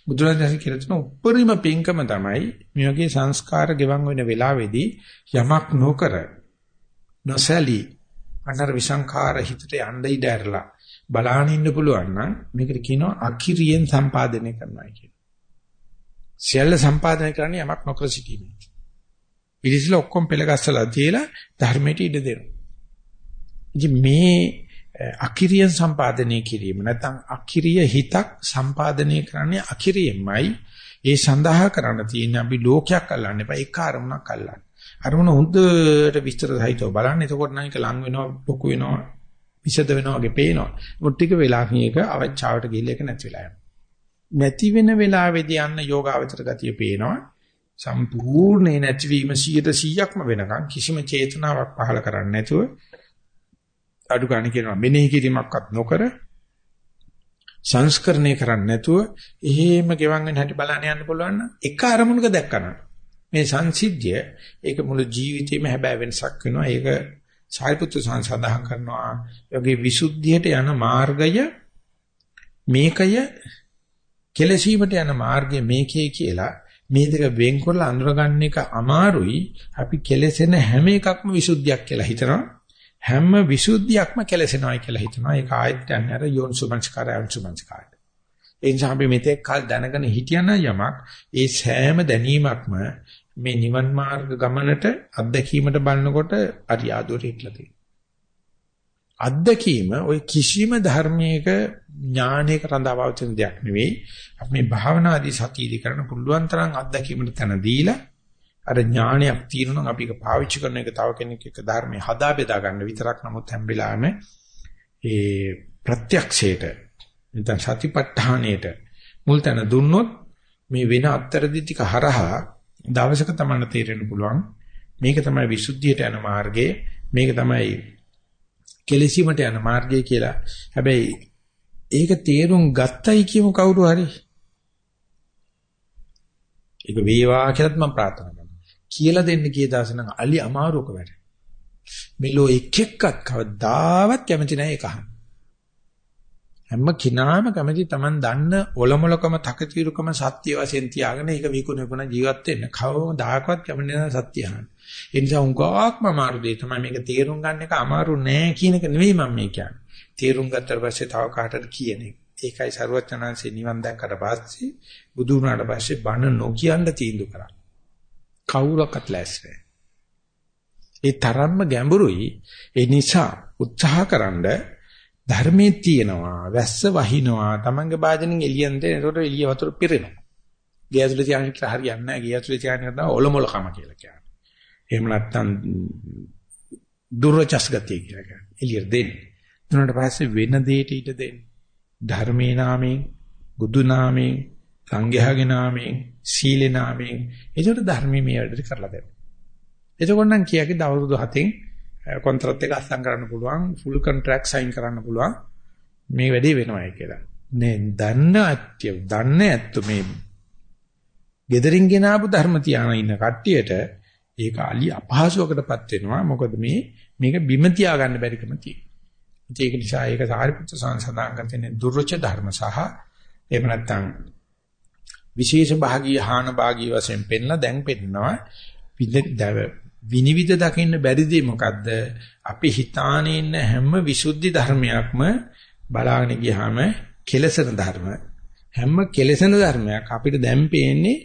බුදුරජාණන් කියලා තියෙන උපරිම පින්කම තමයි මේ වගේ සංස්කාර ගෙවන් වෙන වෙලාවේදී යමක් නොකර නොසැලී අනර විසංඛාර හිතට යන්න ඉඩ ඇරලා බලාගෙන ඉන්න පුළුවන් නම් මේකට කියනවා අකිරියෙන් සම්පාදනය කරනවා කියන. සියල්ල සම්පාදනය කරන්නේ යමක් නොකර සිටීම. ඉතින් ඔක්කොම පෙළගස්සලා තියලා ධර්මයට ඉඩ දෙනවා. ඉතින් මේ අකිරියෙන් සම්පාදනය කිරීම නැත්නම් අකිරිය හිතක් සම්පාදනය කරන්නේ අකිරියෙන්මයි ඒ සඳහා කරන්න තියෙන අපි ලෝකයක් අල්ලන්න එපා ඒක අරමුණක් අල්ලන්න. අරමුණ හොඳට විස්තර සහිතව බලන්න. එතකොට නම් ඒක ලඟ වෙනවා, ලොකු වෙනවා, විසද වෙනවා වගේ පේනවා. මොකද ටික වෙලාවකින් ඒක අවචාවට ගිහිල්ලා ඒක නැති වෙලා යනවා. නැති වෙන වෙලාවේදී යන්න යෝගාවචර ගතිය පේනවා. සම්පූර්ණේ නැතිවීම 100%ක්ම වෙනකන් කිසිම චේතනාවක් පහළ කරන්නේ නැතුව අඩු ගන්න කියනවා මෙනෙහි කිරීමක්වත් නොකර සංස්කරණය කරන්නේ නැතුව එහෙම ගෙවන් වෙන හැටි බලන්න යන්න පුළුවන් නම් එක අරමුණක දැක්කනවා මේ සංසිද්ධිය ඒක මුළු ජීවිතේම හැබැයි වෙනසක් වෙනවා. ඒක සාරිපුත්‍ර සංසඳහන් කරනවා. යෝගේ විසුද්ධියට යන මාර්ගය මේකය කෙලසීමට යන මාර්ගය මේකේ කියලා මේ දෙක වෙන්කොල්ල අඳුරගන්න එක අමාරුයි. අපි කෙලසෙන හැම එකක්ම විසුද්ධියක් කියලා හිතනවා. හැම විසුද්ධියක්ම කෙලසෙනවායි කියලා හිතනවා. ඒක ආයත් යන්නේ අර යෝන්සුමංස්කාරය අංශුමංස්කාරය. ඒ නිසා අපි මෙතෙක් කල් දැනගෙන හිටියන යමක් ඒ සෑම දැනීමක්ම මේ නිවන් මාර්ග ගමනට අත්දැකීමට බලනකොට අරියාදුවට හිටලා තියෙනවා. අත්දැකීම ওই කිසිම ධර්මයක ඥානයක රඳාපවතින දෙයක් නෙවෙයි. අපි මේ භාවනාදී සතියදී කරන්න පුළුවන් තරම් අත්දැකීමට තැන දීලා අර ඥානයක් තියෙනවා අපි ඒක පාවිච්චි කරන එක තව කෙනෙක් එක්ක ධර්මයේ හදා බෙදා ගන්න විතරක් නමුත් හැම වෙලාවෙම ඒ ප්‍රත්‍යක්ෂයට නැත්නම් සතිපට්ඨානයට මුල් තැන දුන්නොත් මේ වෙන අත්තරදි ටික හරහා දවසක තමයි තේරෙන්න පුළුවන් මේක තමයි විසුද්ධියට යන මාර්ගය මේක තමයි කෙලෙසීමට යන මාර්ගය කියලා. හැබැයි ඒක තේරුම් ගත්තයි කියමු කවුරු හරි. ඒක වේවා කියලාත් මම ප්‍රාර්ථනා කරනවා. කියලා දෙන්න කී දාස නම් අලි අමාරුක වැඩ. මෙලෝ එක් එක්කත් කවදාවත් කැමති නැහැ ඒක අහන්න. හැම කිනාම කැමති Taman දන්න ඔලොමලකම තකතිරුකම සත්‍ය වශයෙන් තියාගෙන ඒක විකුණුපුණ ජීවත් වෙන්න කවදාකවත් කැමති නැහැ සත්‍ය අහන්න. ඒ නිසා උංගාක්ම අමාරු දෙය තමයි මේක තේරුම් ගන්න එක අමාරු නෑ කියන එක නෙවෙයි මම මේ කියන්නේ. තේරුම් ගත්තට පස්සේ තව කාටද කියන එක. ඒකයි ਸਰවඥාන්සේ නිවන් දැක්කට පස්සේ බුදු වුණාට පස්සේ බණ නොකියන්න තීන්දුව කරා. කවුරක්වත් ලෑස්ති ඒ තරම්ම ගැඹුරුයි. ඒ නිසා උත්සාහකරනද ධර්මයේ තියෙනවා වැස්ස වහිනවා Tamange වාදනෙන් එළියෙන් දෙන ඒකට එළිය වතුර පිරෙනවා. ගේ ඇතුලේ තියාගෙන ඉතල හරියන්නේ නැහැ. ගේ ඇතුලේ තියාගෙන ඉතල ඔලොමොල කම කියලා කියන්නේ. එහෙම නැත්නම් දුර්චස් ගතිය කියලා කියන්නේ. එළියට දෙන්න. උනට පස්සේ වෙන දෙයකට ඊට දෙන්න. ධර්මේ නාමයෙන්, බුදු නාමයෙන්, සංඝයාගේ නාමයෙන්, සීලේ නාමයෙන් ඒකට ධර්මයේ මේ වැඩට කරලා දෙන්න. එතකොට නම් කියාගේ දවරුදු 7න් කොන්ත්‍රාත් එක අස්සම් කරන්න පුළුවන් ෆුල් කොන්ට්‍රැක්ට් සයින් කරන්න පුළුවන් මේ වැඩේ වෙනවයි කියලා. නේ දන්න අත්‍ය දන්න ඇත්ත මේ gederin ගෙනාවු ධර්ම තියාන ඉන්න කට්ටියට ඒක අලි අපහසුවකටපත් වෙනවා. මොකද මේ මේක බිම තියාගන්න බැරිකම තියෙනවා. ඒක නිසා ඒක සාරිපුත්‍ර සංසදාන් කරන දුර්වච ධර්ම සහ එහෙම නැත්නම් විශේෂ භාගීය හාන භාගී වශයෙන් පෙන්ලා දැන් පෙන්නනවා විනිවිද දකින්න බැරිදී මොකද්ද අපි හිතානේ ඉන්න හැම විසුද්ධි ධර්මයක්ම බලාගෙන ගියාම කෙලසන ධර්ම හැම කෙලසන ධර්මයක් අපිට දැන් පේන්නේ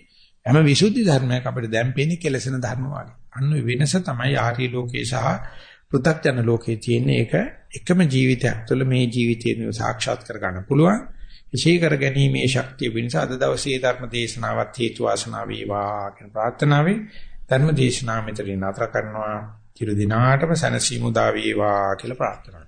හැම විසුද්ධි ධර්මයක් අපිට දැන් පේන්නේ කෙලසන ධර්ම වගේ. අන්න වෙනස තමයි ආර්ය ලෝකේ සහ පෘථග්ජන ලෝකේ තියෙන එක එකම ජීවිතයක් තුළ මේ ජීවිතේන සාක්ෂාත් කර ගන්න පුළුවන්. එසේ කර ගැනීමේ ශක්තිය වෙනස අද දවසේ ධර්ම දේශනාවත් හේතු වාසනා වේවා කියන ප්‍රාර්ථනාවෙන් ධර්ම දේශනාව මෙතනින් නතර කරනවා. චිර දිනාටම සනසීමු දා වේවා කියලා ප්‍රාර්ථනා